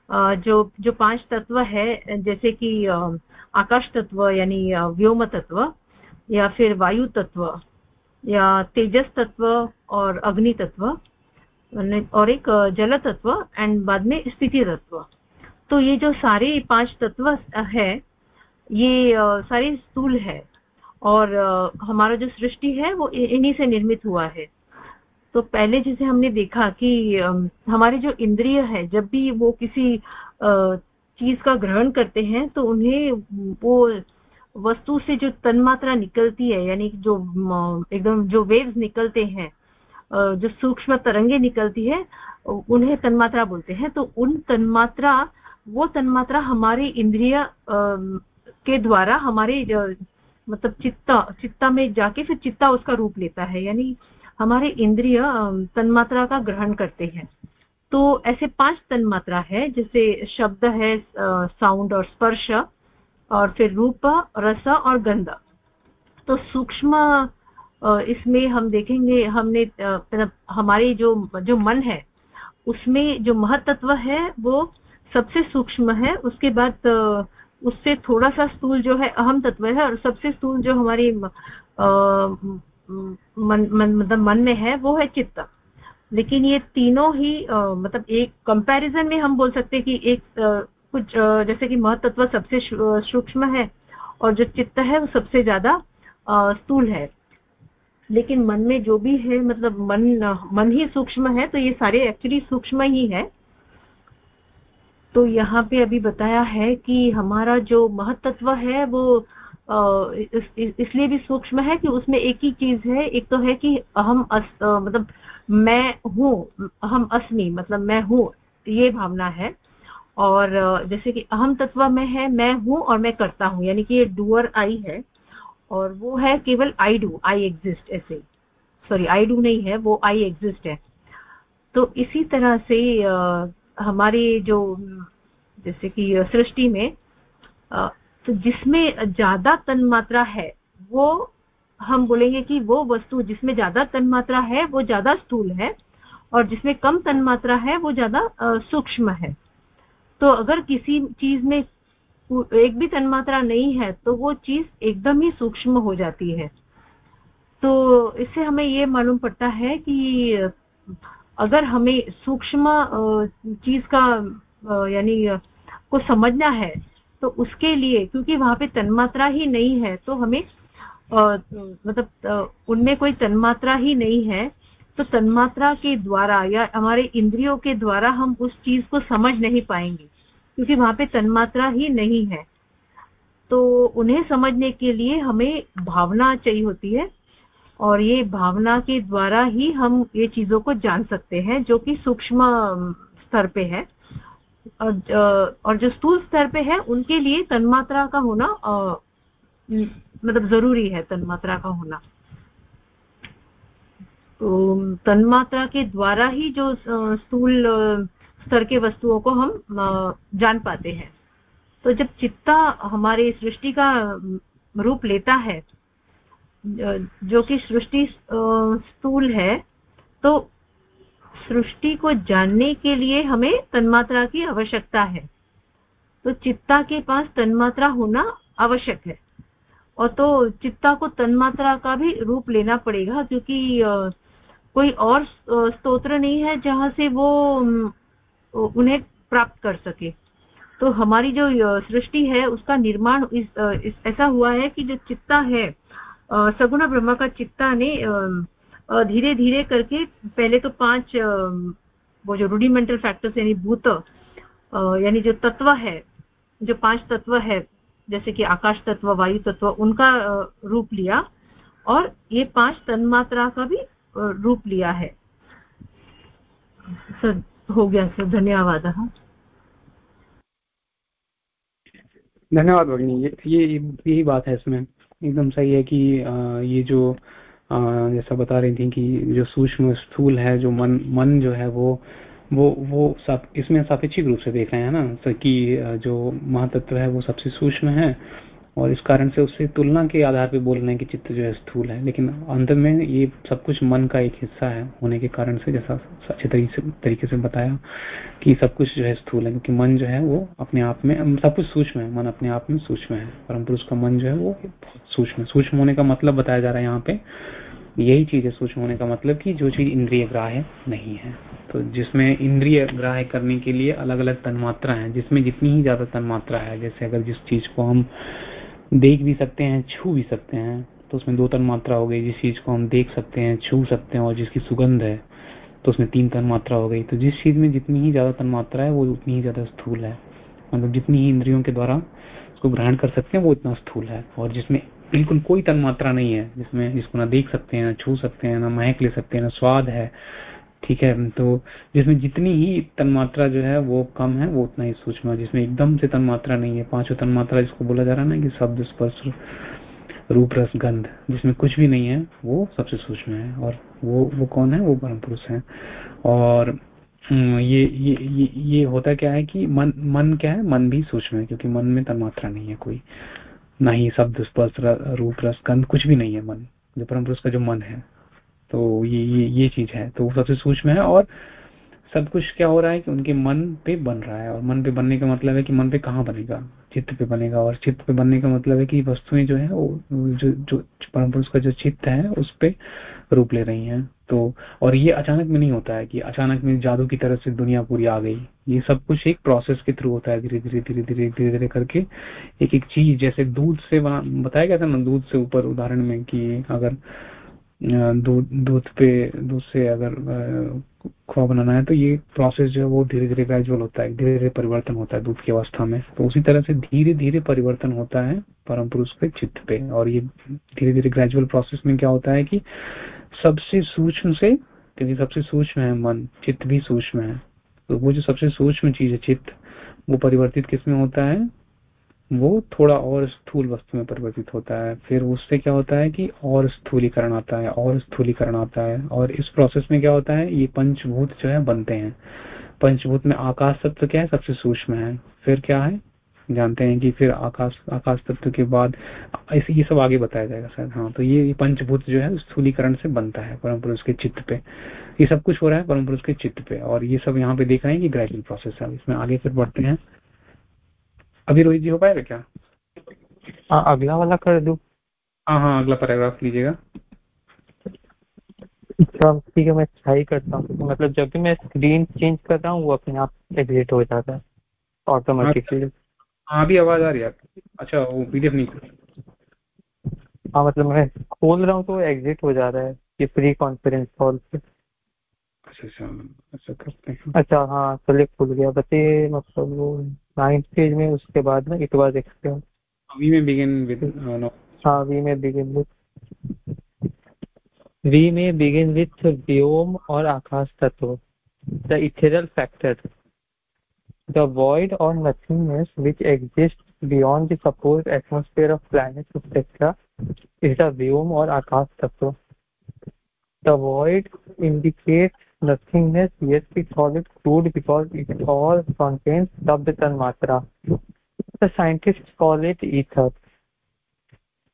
जो जो पाँच तत्व है, जैसे कि आकाश तत्व यानी व्योम तत्व या फिर वायु तत्व या तेजस तत्व और अग्नि तत्व और एक जल तत्व एंड बाद में स्थिति तत्व। तो ये जो सारे पाँच तत्व है, ये सारे स्थूल है और हमारा जो सृष्टि है वो इन्हीं से निर्मित हुआ है। तो पहले जैसे हमने देखा कि हमारे जो इंद्रिय है, जब भी वो किसी चीज़ का ग्रहण करते हैं तो उन्हें वो वस्तु से जो तन्मात्रा निकलती है, यानी जो एकदम जो वेव्स निकलते हैं जो सूक्ष्म तरंगे निकलती है, उन्हें तन्मात्रा बोलते हैं। तो उन तन्मात्रा, वो तन्मात्रा हमारे इंद्रिय के द्वारा हमारे मतलब चित्ता चित्ता में जाके फिर चित्ता उसका रूप लेता है। यानी हमारे इंद्रिय तन्मात्रा का ग्रहण करते हैं। तो ऐसे पाँच तन्मात्रा है, जैसे शब्द है साउंड और स्पर्श, और फिर रूप, रस और गंध। तो सूक्ष्म इसमें हम देखेंगे, हमने मतलब हमारी जो जो मन है, उसमें जो महत्त्व है, वो सबसे सूक्ष्म है। उसके बाद उससे थोड़ा सा स्थूल जो है अहम तत्व है, और सबसे स्थूल जो हमारी मन मतलब मन में है वो है चित्त। लेकिन ये तीनों ही आ, मतलब एक कंपैरिजन में हम बोल सकते हैं कि एक आ, कुछ आ, जैसे कि महत्त्व सबसे सूक्ष्म है और जो चित्त है वो सबसे ज़्यादा स्थूल है। लेकिन मन में जो भी है मतलब मन मन ही सूक्ष्म है तो ये सारे एक्चुअली सूक्ष्म ही है। तो यहाँ पे अभी बताया है कि हमारा जो महत्त्व है वो इस, इसलिए भी सूक्ष्म है कि उसमें एक ही चीज़ है। एक तो है कि अहम अस, मतलब मैं हूँ अहम अस्मि मतलब मैं हूँ ये भावना है। और जैसे कि अहम तत्व में है मैं हूँ और मैं करता हूँ यानी कि ये डूअर आई है। और वो है केवल आई डू आई एग्जिस्ट ऐसे। सॉरी आई डू नहीं है वो आई एग्जिस्ट है। तो इसी तरह से हमारी जो जैसे कि सृष्टि में तो जिसमें ज़्यादा तन्मात्रा है, वो हम बोलेंगे कि वो वस्तु जिसमें ज़्यादा तन्मात्रा है, वो ज़्यादा स्थूल है और जिसमें कम तन्मात्रा है, वो ज़्यादा सूक्ष्म है। तो अगर किसी चीज़ में एक भी तन्मात्रा नहीं है तो वो चीज़ एकदम ही सूक्ष्म हो जाती है। तो इससे हमें ये मालूम पड़ता है कि, अगर हमें सूक्ष्म चीज़ का यानी को समझना है तो उसके लिए, क्योंकि वहाँ पे तन्मात्रा ही नहीं है तो हमें मतलब उनमें कोई तन्मात्रा ही नहीं है तो तन्मात्रा के द्वारा या हमारे इंद्रियों के द्वारा हम उस चीज़ को समझ नहीं पाएँगे, क्योंकि वहाँ पे तन्मात्रा ही नहीं है। तो उन्हें समझने के लिए हमें भावना चाहिए होती है, और ये भावना के द्वारा ही हम ये चीज़ों को जान सकते हैं, जो कि सूक्ष्म स्तर पे है। और जो स्थूल स्तर पे है, उनके लिए तन्मात्रा का होना मतलब ज़रूरी है तन्मात्रा का होना। तो तन्मात्रा के द्वारा ही जो स्थूल स्तर के वस्तुओं को हम जान पाते हैं। तो जब चित्ता हमारे सृष्टि का रूप लेता है जो कि सृष्टि स्थूल है तो सृष्टि को जानने के लिए हमें तन्मात्रा की आवश्यकता है। तो चित्ता के पास तन्मात्रा होना आवश्यक है। और तो चित्ता को तन्मात्रा का भी रूप लेना पड़ेगा क्योंकि कोई और स्तोत्र नहीं है जहाँ से वो उन्हें प्राप्त कर सके। तो हमारी जो सृष्टि है उसका निर्माण इस, ऐसा हुआ है कि जो चित्ता है सगुण ब्रह्मा का चित्ता ने धीरे धीरे करके पहले तो पाँच वो जो रूडिमेंटल फैक्टर्स यानी भूत यानी जो तत्व है, जो पाँच तत्व है, जैसे कि आकाश तत्व, वायु तत्व, उनका रूप लिया और ये पाँच तन्मात्रा का भी रूप लिया है। सर, हो गया सर, धन्यवाद। धन्यवाद, भगिनी। ये ये यही बात है इसमें। एकदम सही है कि ये जो जैसा बता रही थी कि जो सूक्ष्म स्थूल है जो मन मन जो है वो वो वो साप, इसमें सापेक्षिक रूप से देख रहे हैं ना? कि जो महातत्व है वो सबसे सूक्ष्म है। और इस कारण से उससे तुलना के आधार पर बोल रहे हैं कि चित्त जो है स्थूल है। लेकिन अंत में ये सब कुछ मन का एक हिस्सा है, होने के कारण से जैसा अच्छे तरीके से तरीके से बताया कि सब कुछ जो है स्थूल है, क्योंकि मन जो है वो अपने आप में सब कुछ सूक्ष्म है, मन अपने आप में सूक्ष्म है परम पुरुष का मन जो है वो सूक्ष्म है। सूक्ष्म होने का मतलब बताया जा रहा है यहाँ पे, यही चीज़ है सूक्ष्म होने का मतलब कि जो चीज़ इंद्रिय ग्राह्य नहीं है। तो जिसमें इंद्रिय ग्राह्य करने के लिए अलग अलग तन्मात्रा है, जिसमें जितनी ही ज़्यादा तन्मात्रा है, जैसे अगर जिस चीज़ को हम देख भी सकते हैं, छू भी सकते हैं। तो उसमें दो तन मात्रा हो गई, जिस चीज़ को हम देख सकते हैं, छू सकते हैं और जिसकी सुगंध है तो उसमें तीन तन मात्रा हो गई। तो जिस चीज़ में जितनी ही ज़्यादा तन मात्रा है, वो उतनी ही ज़्यादा स्थूल है। मतलब जितनी ही इंद्रियों के द्वारा उसको ग्रहण कर सकते हैं, वो इतना स्थूल है। और जिसमें बिल्कुल कोई तन मात्रा नहीं है, जिसमें जिसको ना देख सकते हैं, ना छू सकते हैं, ना महक ले सकते हैं, ना स्वाद है ठीक है तो जिसमें जितनी ही तन्मात्रा जो है वो कम है वो उतना ही सूक्ष्म जिसमें एकदम से तन्मात्रा नहीं है पाँचों तन्मात्रा जिसको बोला जा रहा है ना कि शब्द स्पर्श रूप रस गंध जिसमें कुछ भी नहीं है वो सबसे सूक्ष्म है। और वो वो कौन है? वो परम पुरुष है। और हम्म, ये ये ये ये होता क्या है कि मन मन क्या है? मन भी सूक्ष्म है क्योंकि मन में तन्मात्रा नहीं है कोई। ना ही शब्द स्पर्श रूप रस गंध कुछ भी नहीं है मन। जो परम पुरुष का जो मन है तो ये ये ये चीज़ है। तो वो सबसे सूक्ष्म है और सब कुछ क्या हो रहा है कि उनके मन पे बन रहा है और मन पे बनने का मतलब है कि मन पे कहाँ बनेगा? चित्त पे बनेगा और चित्त पे बनने का मतलब है कि वस्तुएँ जो है वो, जो जो परम पुरुष का जो चित्त है उस पे रूप ले रही हैं। तो और ये अचानक में नहीं होता है कि अचानक में जादू की तरह से दुनिया पूरी आ गई। ये सब कुछ एक प्रोसेस के थ्रू होता है धीरे धीरे धीरे धीरे धीरे धीरे करके एक एक चीज़ जैसे दूध से बताया गया था ना दूध से ऊपर उदाहरण में कि अगर दूध पे, दूध से अगर खोआ बनाना है तो ये प्रोसेस जो है वो धीरे धीरे ग्रेजुअल होता है धीरे धीरे परिवर्तन होता है दूध की अवस्था में। तो उसी तरह से धीरे धीरे परिवर्तन होता है परम पुरुष के चित्त पे। और ये धीरे धीरे ग्रेजुअल प्रोसेस में क्या होता है कि सबसे सूक्ष्म से, क्योंकि सबसे सूक्ष्म है मन, चित्त भी सूक्ष्म है तो वो जो सबसे सूक्ष्म चीज़ है चित्त, वो परिवर्तित किसमें होता है? वो थोड़ा और स्थूल वस्तु में परिवर्तित होता है। फिर उससे क्या होता है कि और स्थूलीकरण आता है, और स्थूलीकरण आता है। और इस प्रोसेस में क्या होता है, ये पंचभूत जो है बनते हैं। पंचभूत में आकाश तत्व क्या है, सबसे सूक्ष्म है। फिर क्या है, जानते हैं कि फिर आकाश आकाश तत्व के बाद ऐसे ये सब आगे बताया जाएगा सर हाँ। तो ये पंचभूत जो है, स्थूलीकरण से बनता है परम पुरुष के चित्त पे। ये सब कुछ हो रहा है परम पुरुष के चित्त पे। और ये सब यहाँ पे देख रहे हैं कि ग्रेजुअल प्रोसेस है। इसमें आगे फिर बढ़ते हैं। अभी रोहित जी हो पाएगा क्या? हाँ अगला वाला कर दू। हाँ हाँ अगला पैराग्राफ लीजिएगा। अच्छा, ठीक है मैं ट्राई करता हूँ। मतलब जब भी मैं स्क्रीन चेंज कर रहा हूँ वो अपने आप एग्जिट हो जाता है। ऑटोमेटिकली हाँ अभी आवाज़ आ रही है अच्छा वो पीडीएफ नहीं खोल। हाँ मतलब मैं खोल रहा हूँ तो एग्जिट हो जा रहा है ये प्री कॉन्फ्रेंस कॉल पे। अच्छा हाँ सब्जेक्ट खुल गया। बच्चे मतलब नाइन्थ स्टेज में उसके बाद ना it was explain we may begin with हाँ we may begin with we may begin with व्योम और आकाश तत्व। The ethereal factor the void और nothingness which exist beyond the suppose atmosphere of planet etcetera is the व्योम और आकाश तत्व। The void indicates nothingness yet we call it crude because it all contains shabd tanmatra the scientists call it ether.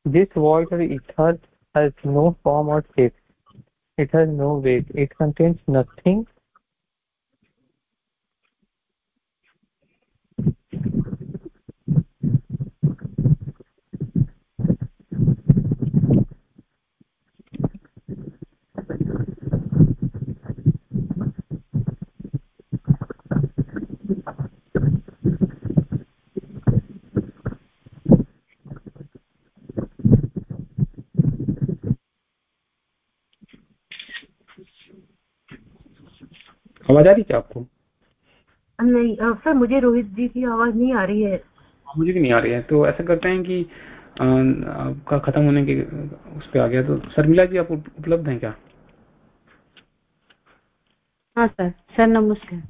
This or ether has no form or shape. It has no weight. It contains nothing आवाज़ आ रही क्या आपको? नहीं sir मुझे रोहित जी की आवाज़ नहीं आ रही है। हाँ, मुझे भी नहीं आ रही है। तो ऐसा करते हैं कि आपका खत्म होने के उस पर आ गया। तो शर्मिला जी आप उपलब्ध हैं क्या? हाँ सर। सर नमस्कार।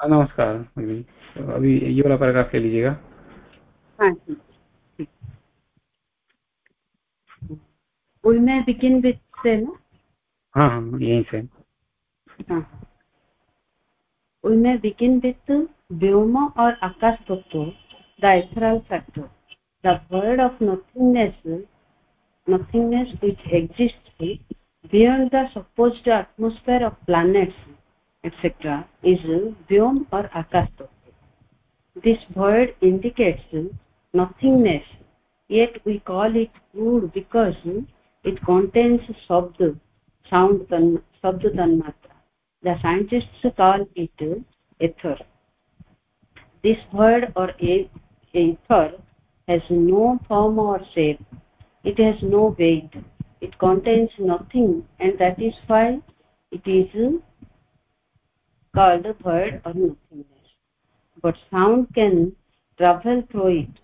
हाँ, नमस्कार अभी तो अभी ये वाला पैराग्राफ ले लीजिएगा। हाँ Will I begin with से ना? हाँ हाँ यहीं से। हाँ। we may begin with the vyoma or akas tattva, the ethereal factor, the world of nothingness, nothingness which exists beyond the supposed atmosphere of planets, etc., is vyom or akas tattva. This word indicates nothingness, yet we call it good because it contains sabd, sound, sabd tanmatra the scientists call it ether. This word or a- ether has no form or shape. It has no weight. It contains nothing and that is why it is called void or nothingness. But sound can travel through it.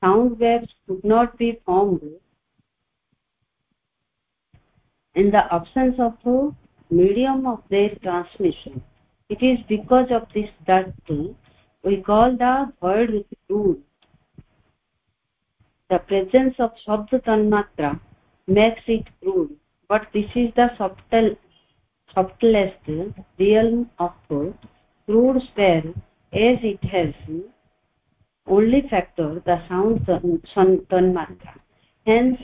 Sound waves could not be formed in the absence of a medium of their transmission. It is because of this that we call the void with rule. The presence of Shabda Tanmatra makes it rule, but this is the subtle, subtlest realm of crude spell as it has only factor the sound tanmatra. Hence,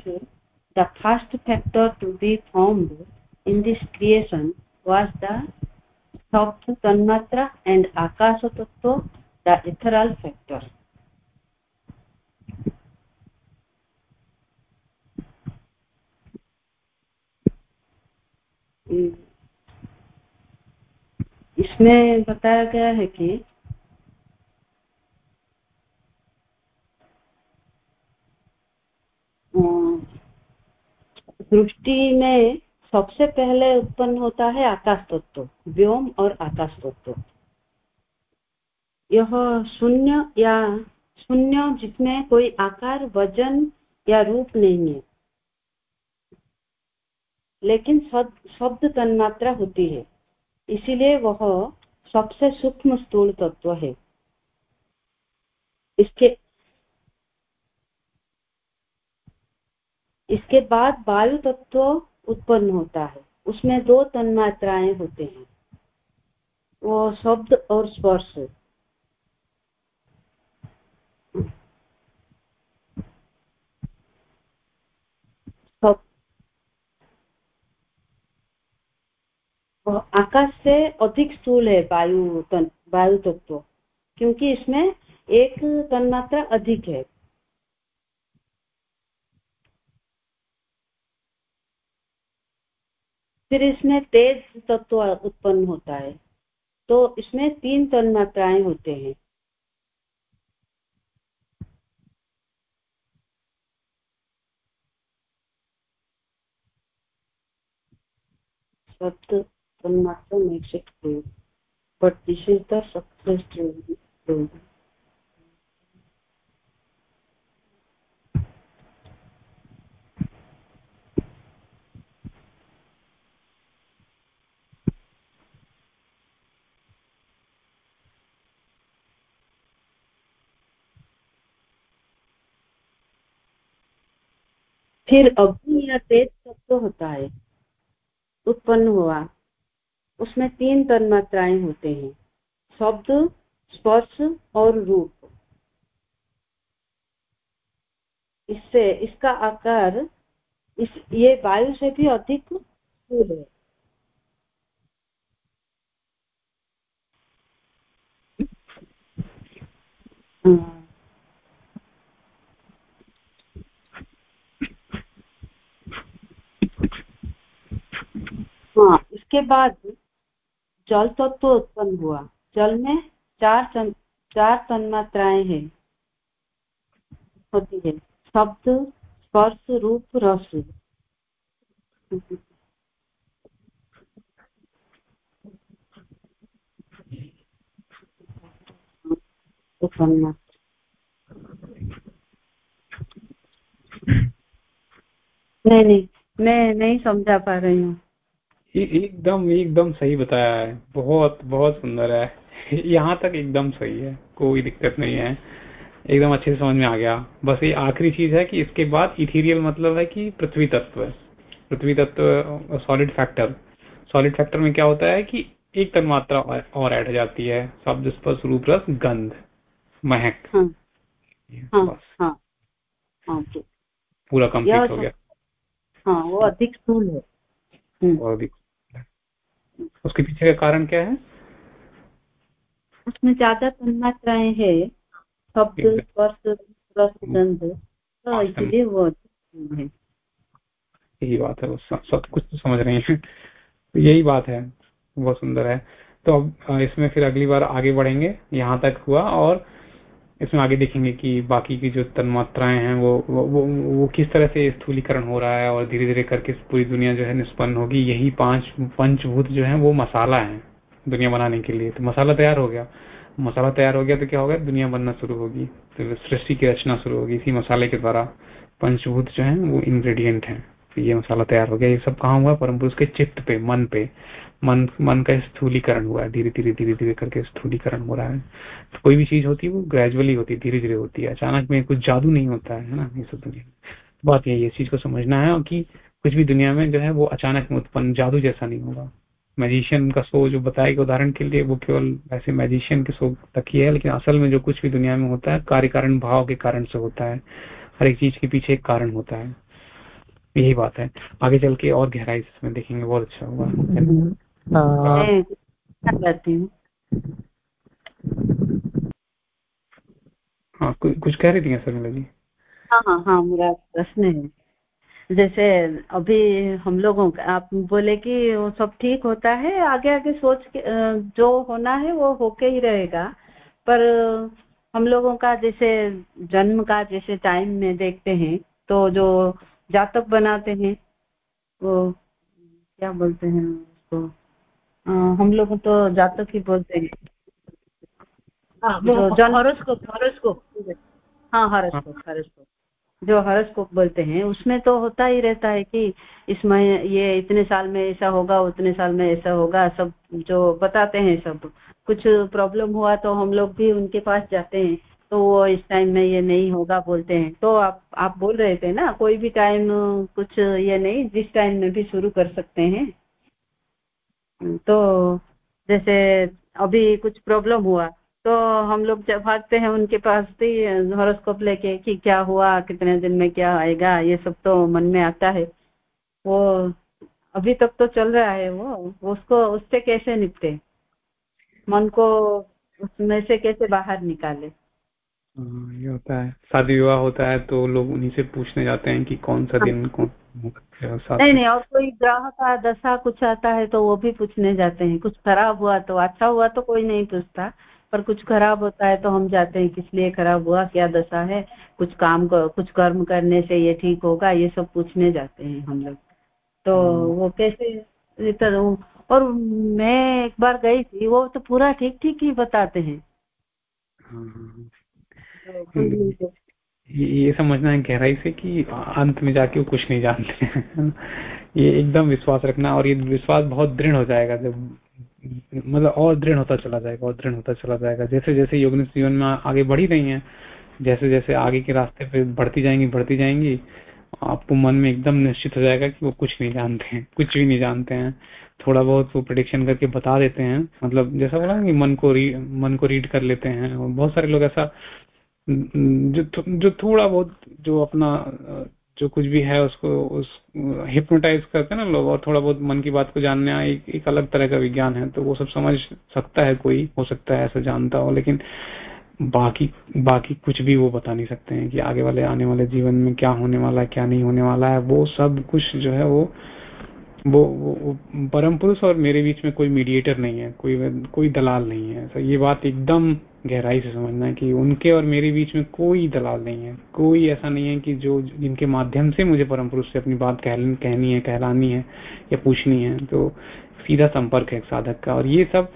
the first factor to be formed in this creation was the Sabda Tanmatra and Akasha Tattva, the ethereal factor. इसमें बताया गया है कि सृष्टि में सबसे पहले उत्पन्न होता है आकाश तत्व व्योम और आकाश तत्व यह शून्य या शून्य जिसमें कोई आकार, वज़न या रूप नहीं है। लेकिन शब्द तन्मात्रा होती है। इसीलिए वह सबसे सूक्ष्म स्थूल तत्व है। इसके इसके बाद वायु तत्व उत्पन्न होता है। उसमें दो तन्मात्राएँ होते हैं। वो शब्द और स्पर्श। आकाश से अधिक स्थूल है वायु वायु तत्व, क्योंकि इसमें एक तन्मात्रा अधिक है। फिर इसमें तेज तत्व उत्पन्न होता है। तो इसमें तीन तन मात्राएँ होते हैं। सत्य तन्मात्रा makes it grow but this is the fire अग्नि या तेज तत्व होता है। उत्पन्न हुआ। उसमें तीन तन्मात्राएँ होते हैं। शब्द, स्पर्श और रूप। इससे, इसका आकार, इस, ये वायु से भी अधिक स्थूल है। हाँ। इसके बाद जल तत्व तो उत्पन्न हुआ। जल में चार चार तन्मात्राएँ हैं। होती है। शब्द, स्पर्श, रूप, रस। नहीं नहीं, मैं नहीं समझा पा रही हूँ। एकदम एकदम सही बताया है। बहुत बहुत सुंदर है। [laughs] यहाँ तक एकदम सही है। कोई दिक्कत नहीं है। एकदम अच्छे से समझ में आ गया। बस ये आखिरी चीज़ है कि इसके बाद इथीरियल मतलब है कि पृथ्वी तत्व पृथ्वी तत्व सॉलिड फैक्टर सॉलिड फैक्टर में क्या होता है कि एक तन मात्रा और ऐड हो जाती है। शब्द स्पर्श रूप रस गंध महक। हाँ, हाँ, हाँ, हाँ, पूरा कंप्लीट हो गया। हाँ वो अधिक स्थूल है। और अधिक उसके पीछे का कारण क्या है? उसमें ज़्यादा तन्मात्राएँ है शब्द स्पर्श रस गंध तो इसलिए वो है। यही बात है सब कुछ तो समझ रहे है। [laughs] यही बात है बहुत सुंदर है। तो अब इसमें फिर अगली बार आगे बढ़ेंगे यहाँ तक हुआ और इसमें आगे देखेंगे कि बाकी की जो तन्मात्राएँ हैं वो वो, वो किस तरह से स्थूलीकरण हो रहा है और धीरे धीरे करके पूरी दुनिया जो है निष्पन्न होगी। यही पाँच पंचभूत जो है वो मसाला है दुनिया बनाने के लिए। तो मसाला तैयार हो गया। मसाला तैयार हो गया तो क्या होगा? दुनिया बनना शुरू होगी। तो सृष्टि की रचना शुरू होगी। इसी मसाले के द्वारा पंचभूत जो है वो इंग्रेडिएंट है। तो ये मसाला तैयार हो गया। ये सब कहा हुआ? परम पुरुष के चित्त पे मन पे। मन मन का स्थूलीकरण हुआ है, धीरे धीरे धीरे धीरे करके स्थूलीकरण हो रहा है। तो कोई भी चीज़ होती है, वो ग्रेजुअली होती है धीरे धीरे होती है। अचानक में कुछ जादू नहीं होता है ना, ये सब दुनिया बात यही है, इस चीज़ को समझना है कि कुछ भी दुनिया में जो है, वो अचानक में उत्पन्न, जादू जैसा नहीं होगा। मैजिशियन का शो जो बताएगा उदाहरण के लिए, वो केवल ऐसे मैजिशियन के शो तक ही है, लेकिन असल में जो कुछ भी दुनिया में होता है कार्य कारण भाव के कारण से होता है। हर एक चीज़ के पीछे एक कारण होता है। यही बात है। आगे चल के और गहराई इसमें देखेंगे, बहुत अच्छा होगा हाँ। हाँ? कुछ कह रही थी शर्मिला जी? हाँ हाँ हाँ मेरा प्रश्न है। जैसे अभी हम लोगों का आप बोले कि वो सब ठीक होता है आगे आगे सोच के जो होना है वो होके ही रहेगा। पर हम लोगों का जैसे जन्म का जैसे टाइम में देखते हैं तो जो जातक बनाते हैं वो क्या बोलते हैं उसको? हम लोग तो जातक ही बोलते हैं। हाँ, हॉरोस्कोप हॉरोस्कोप। हाँ हॉरोस्कोप हॉरोस्कोप। जो हरस्कोप बोलते हैं उसमें तो होता ही रहता है कि इसमें ये इतने साल में ऐसा होगा उतने साल में ऐसा होगा सब जो बताते हैं सब। कुछ प्रॉब्लम हुआ तो हम लोग भी उनके पास जाते हैं तो वो इस टाइम में ये नहीं होगा बोलते हैं। तो आप आप बोल रहे थे ना कोई भी टाइम कुछ ये नहीं जिस टाइम में भी शुरू कर सकते हैं। तो जैसे अभी कुछ प्रॉब्लम हुआ तो हम लोग जब भागते हैं उनके पास भी हॉरोस्कोप लेके कि क्या हुआ, कितने दिन में क्या आएगा, ये सब तो मन में आता है। वो अभी तक तो चल रहा है वो, उसको, उससे कैसे निपटे? मन को उसमें से कैसे बाहर निकाले? ये होता है शादी विवाह होता है तो लोग उन्हीं से पूछने जाते हैं कि कौन सा हाँ। दिन कौन नहीं नहीं और कोई ग्रह का दशा कुछ आता है तो वो भी पूछने जाते हैं कुछ खराब हुआ तो अच्छा हुआ तो कोई नहीं पूछता पर कुछ खराब होता है तो हम जाते हैं किस लिए खराब हुआ क्या दशा है कुछ काम कर, कुछ कर्म करने से ये ठीक होगा ये सब पूछने जाते हैं हम लोग तो हम्म। वो कैसे तो और मैं एक बार गई थी वो तो पूरा ठीक ठीक ही बताते हैं हाँ, हाँ, हाँ। ये समझना है गहराई से कि अंत में जाके वो कुछ नहीं जानते ये एकदम विश्वास रखना और ये विश्वास बहुत दृढ़ हो जाएगा जब मतलब और दृढ़ होता चला जाएगा, और दृढ़ होता चला जाएगा। जैसे जैसे योग जीवन में आगे बढ़ी रही हैं, जैसे जैसे आगे के रास्ते पे बढ़ती जाएँगी बढ़ती जाएँगी, आपको मन में एकदम निश्चित हो जाएगा कि वो कुछ नहीं जानते हैं, कुछ भी नहीं जानते हैं। थोड़ा बहुत वो प्रोडिक्शन करके बता देते हैं। मतलब जैसा बोला मन को मन को रीड कर लेते हैं। बहुत सारे लोग ऐसा जो जो थोड़ा बहुत जो अपना जो कुछ भी है उसको उस हिप्नोटाइज करते हैं ना लोग और थोड़ा बहुत मन की बात को जानना एक, एक अलग तरह का विज्ञान है तो वो सब समझ सकता है कोई हो सकता है ऐसा जानता हो लेकिन बाकी बाकी कुछ भी वो बता नहीं सकते हैं कि आगे वाले आने वाले जीवन में क्या होने वाला है क्या नहीं होने वाला है वो सब कुछ जो है वो वो, वो परम पुरुष और मेरे बीच में कोई मीडिएटर नहीं है कोई कोई दलाल नहीं है। तो ये बात एकदम गहराई से समझना है कि उनके और मेरे बीच में कोई दलाल नहीं है। कोई ऐसा नहीं है कि जो जिनके माध्यम से मुझे परम पुरुष से अपनी बात कह, कहनी है कहलानी है या पूछनी है तो सीधा संपर्क है एक साधक का। और ये सब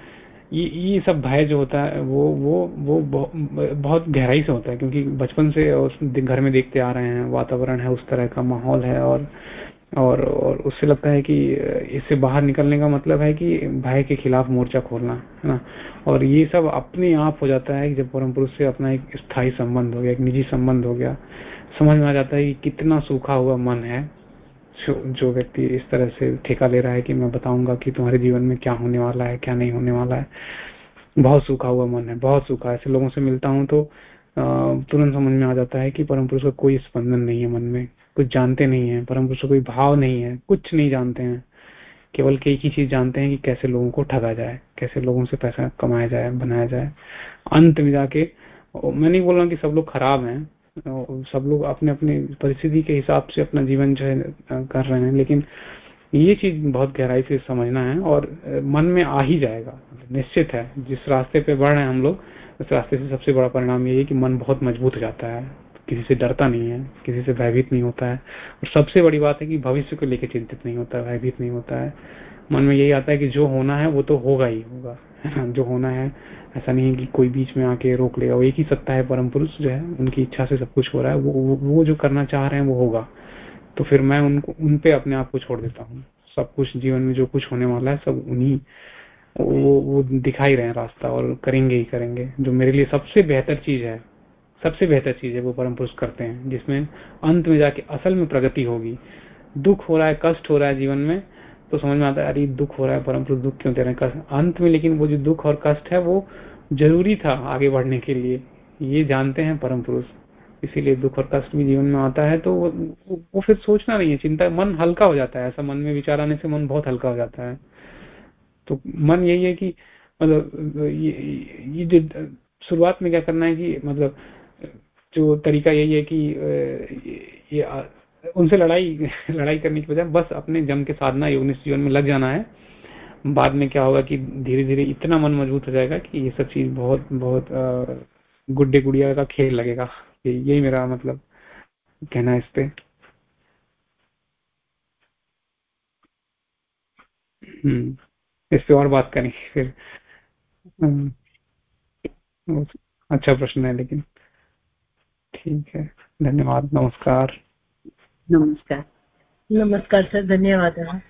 ये ये सब भय जो होता है वो वो वो बहुत गहराई से होता है क्योंकि बचपन से घर में देखते आ रहे हैं वातावरण है उस तरह का माहौल है और और और उससे लगता है कि इससे बाहर निकलने का मतलब है कि भय के खिलाफ मोर्चा खोलना, है ना? और ये सब अपने आप हो जाता है जब परम पुरुष से अपना एक स्थायी संबंध हो गया, एक निजी संबंध हो गया, समझ में आ जाता है कि कितना सूखा हुआ मन है, जो व्यक्ति इस तरह से ठेका ले रहा है कि मैं बताऊँगा कि तुम्हारे जीवन में क्या होने वाला है, क्या नहीं होने वाला है। बहुत सूखा हुआ मन है, बहुत सूखा ऐसे लोगों से मिलता हूँ तो तुरंत समझ में आ जाता है कि परम पुरुष का कोई स्पंदन नहीं है मन में। कुछ जानते नहीं है परम पुरुष कोई भाव नहीं है, कुछ नहीं जानते हैं। केवल एक ही चीज़ जानते हैं कि कैसे लोगों को ठगा जाए, कैसे लोगों से पैसा कमाया जाए, बनाया जाए। अंत में जाके मैं नहीं बोल रहा कि सब लोग खराब हैं सब लोग अपने अपने परिस्थिति के हिसाब से अपना जीवन जो है कर रहे हैं, लेकिन ये चीज़ बहुत गहराई से समझना है और मन में आ ही जाएगा, निश्चित है। जिस रास्ते पे बढ़ रहे हैं हम लोग, उस रास्ते से सबसे बड़ा परिणाम ये है कि मन बहुत मज़बूत हो जाता है। किसी से डरता नहीं है किसी से भयभीत नहीं होता है। और सबसे बड़ी बात है कि भविष्य को लेकर चिंतित नहीं होता भयभीत नहीं होता है। मन में यही आता है कि जो होना है वो तो होगा ही होगा जो होना है ऐसा नहीं है कि कोई बीच में आके रोक लेगा। वो एक ही सत्ता है परम पुरुष जो है उनकी इच्छा से सब कुछ हो रहा है वो, वो जो करना चाह रहे हैं वो होगा। तो फिर मैं उनको उन पे अपने आप को छोड़ देता हूँ। सब कुछ जीवन में जो कुछ होने वाला है सब उन्हीं वो वो दिखाई रहे हैं रास्ता और करेंगे ही करेंगे। जो मेरे लिए सबसे बेहतर चीज़ है सबसे बेहतर चीज़ है वो परम पुरुष करते हैं जिसमें अंत में जाके असल में प्रगति होगी। दुख हो रहा है कष्ट हो रहा है जीवन में तो समझ में आता है अरे दुख हो रहा है परम पुरुष दुख क्यों दे रहे हैं? अंत में लेकिन वो जो दुख और कष्ट है वो ज़रूरी था आगे बढ़ने के लिए। ये जानते हैं परम पुरुष। इसीलिए दुख और कष्ट भी जीवन में आता है तो वो, वो फिर सोचना नहीं है चिंता मन हल्का हो जाता है। ऐसा मन में विचार आने से मन बहुत हल्का हो जाता है। तो मन यही है कि मतलब ये, ये जो शुरुआत में क्या करना है कि मतलब जो तरीका यही है कि ये उनसे लड़ाई [laughs] लड़ाई करने की बजाय बस अपने जम के साधना योग जीवन में लग जाना है। बाद में क्या होगा कि धीरे धीरे इतना मन मज़बूत हो जाएगा कि ये सब चीज़ बहुत बहुत गुड्डे गुड़िया का खेल लगेगा। यही मेरा मतलब कहना है इस पे। हम्म इस पे और बात करेंगे फिर। हम्म, अच्छा प्रश्न है लेकिन। ठीक है धन्यवाद नमस्कार। नमस्कार। नमस्कार सर धन्यवाद।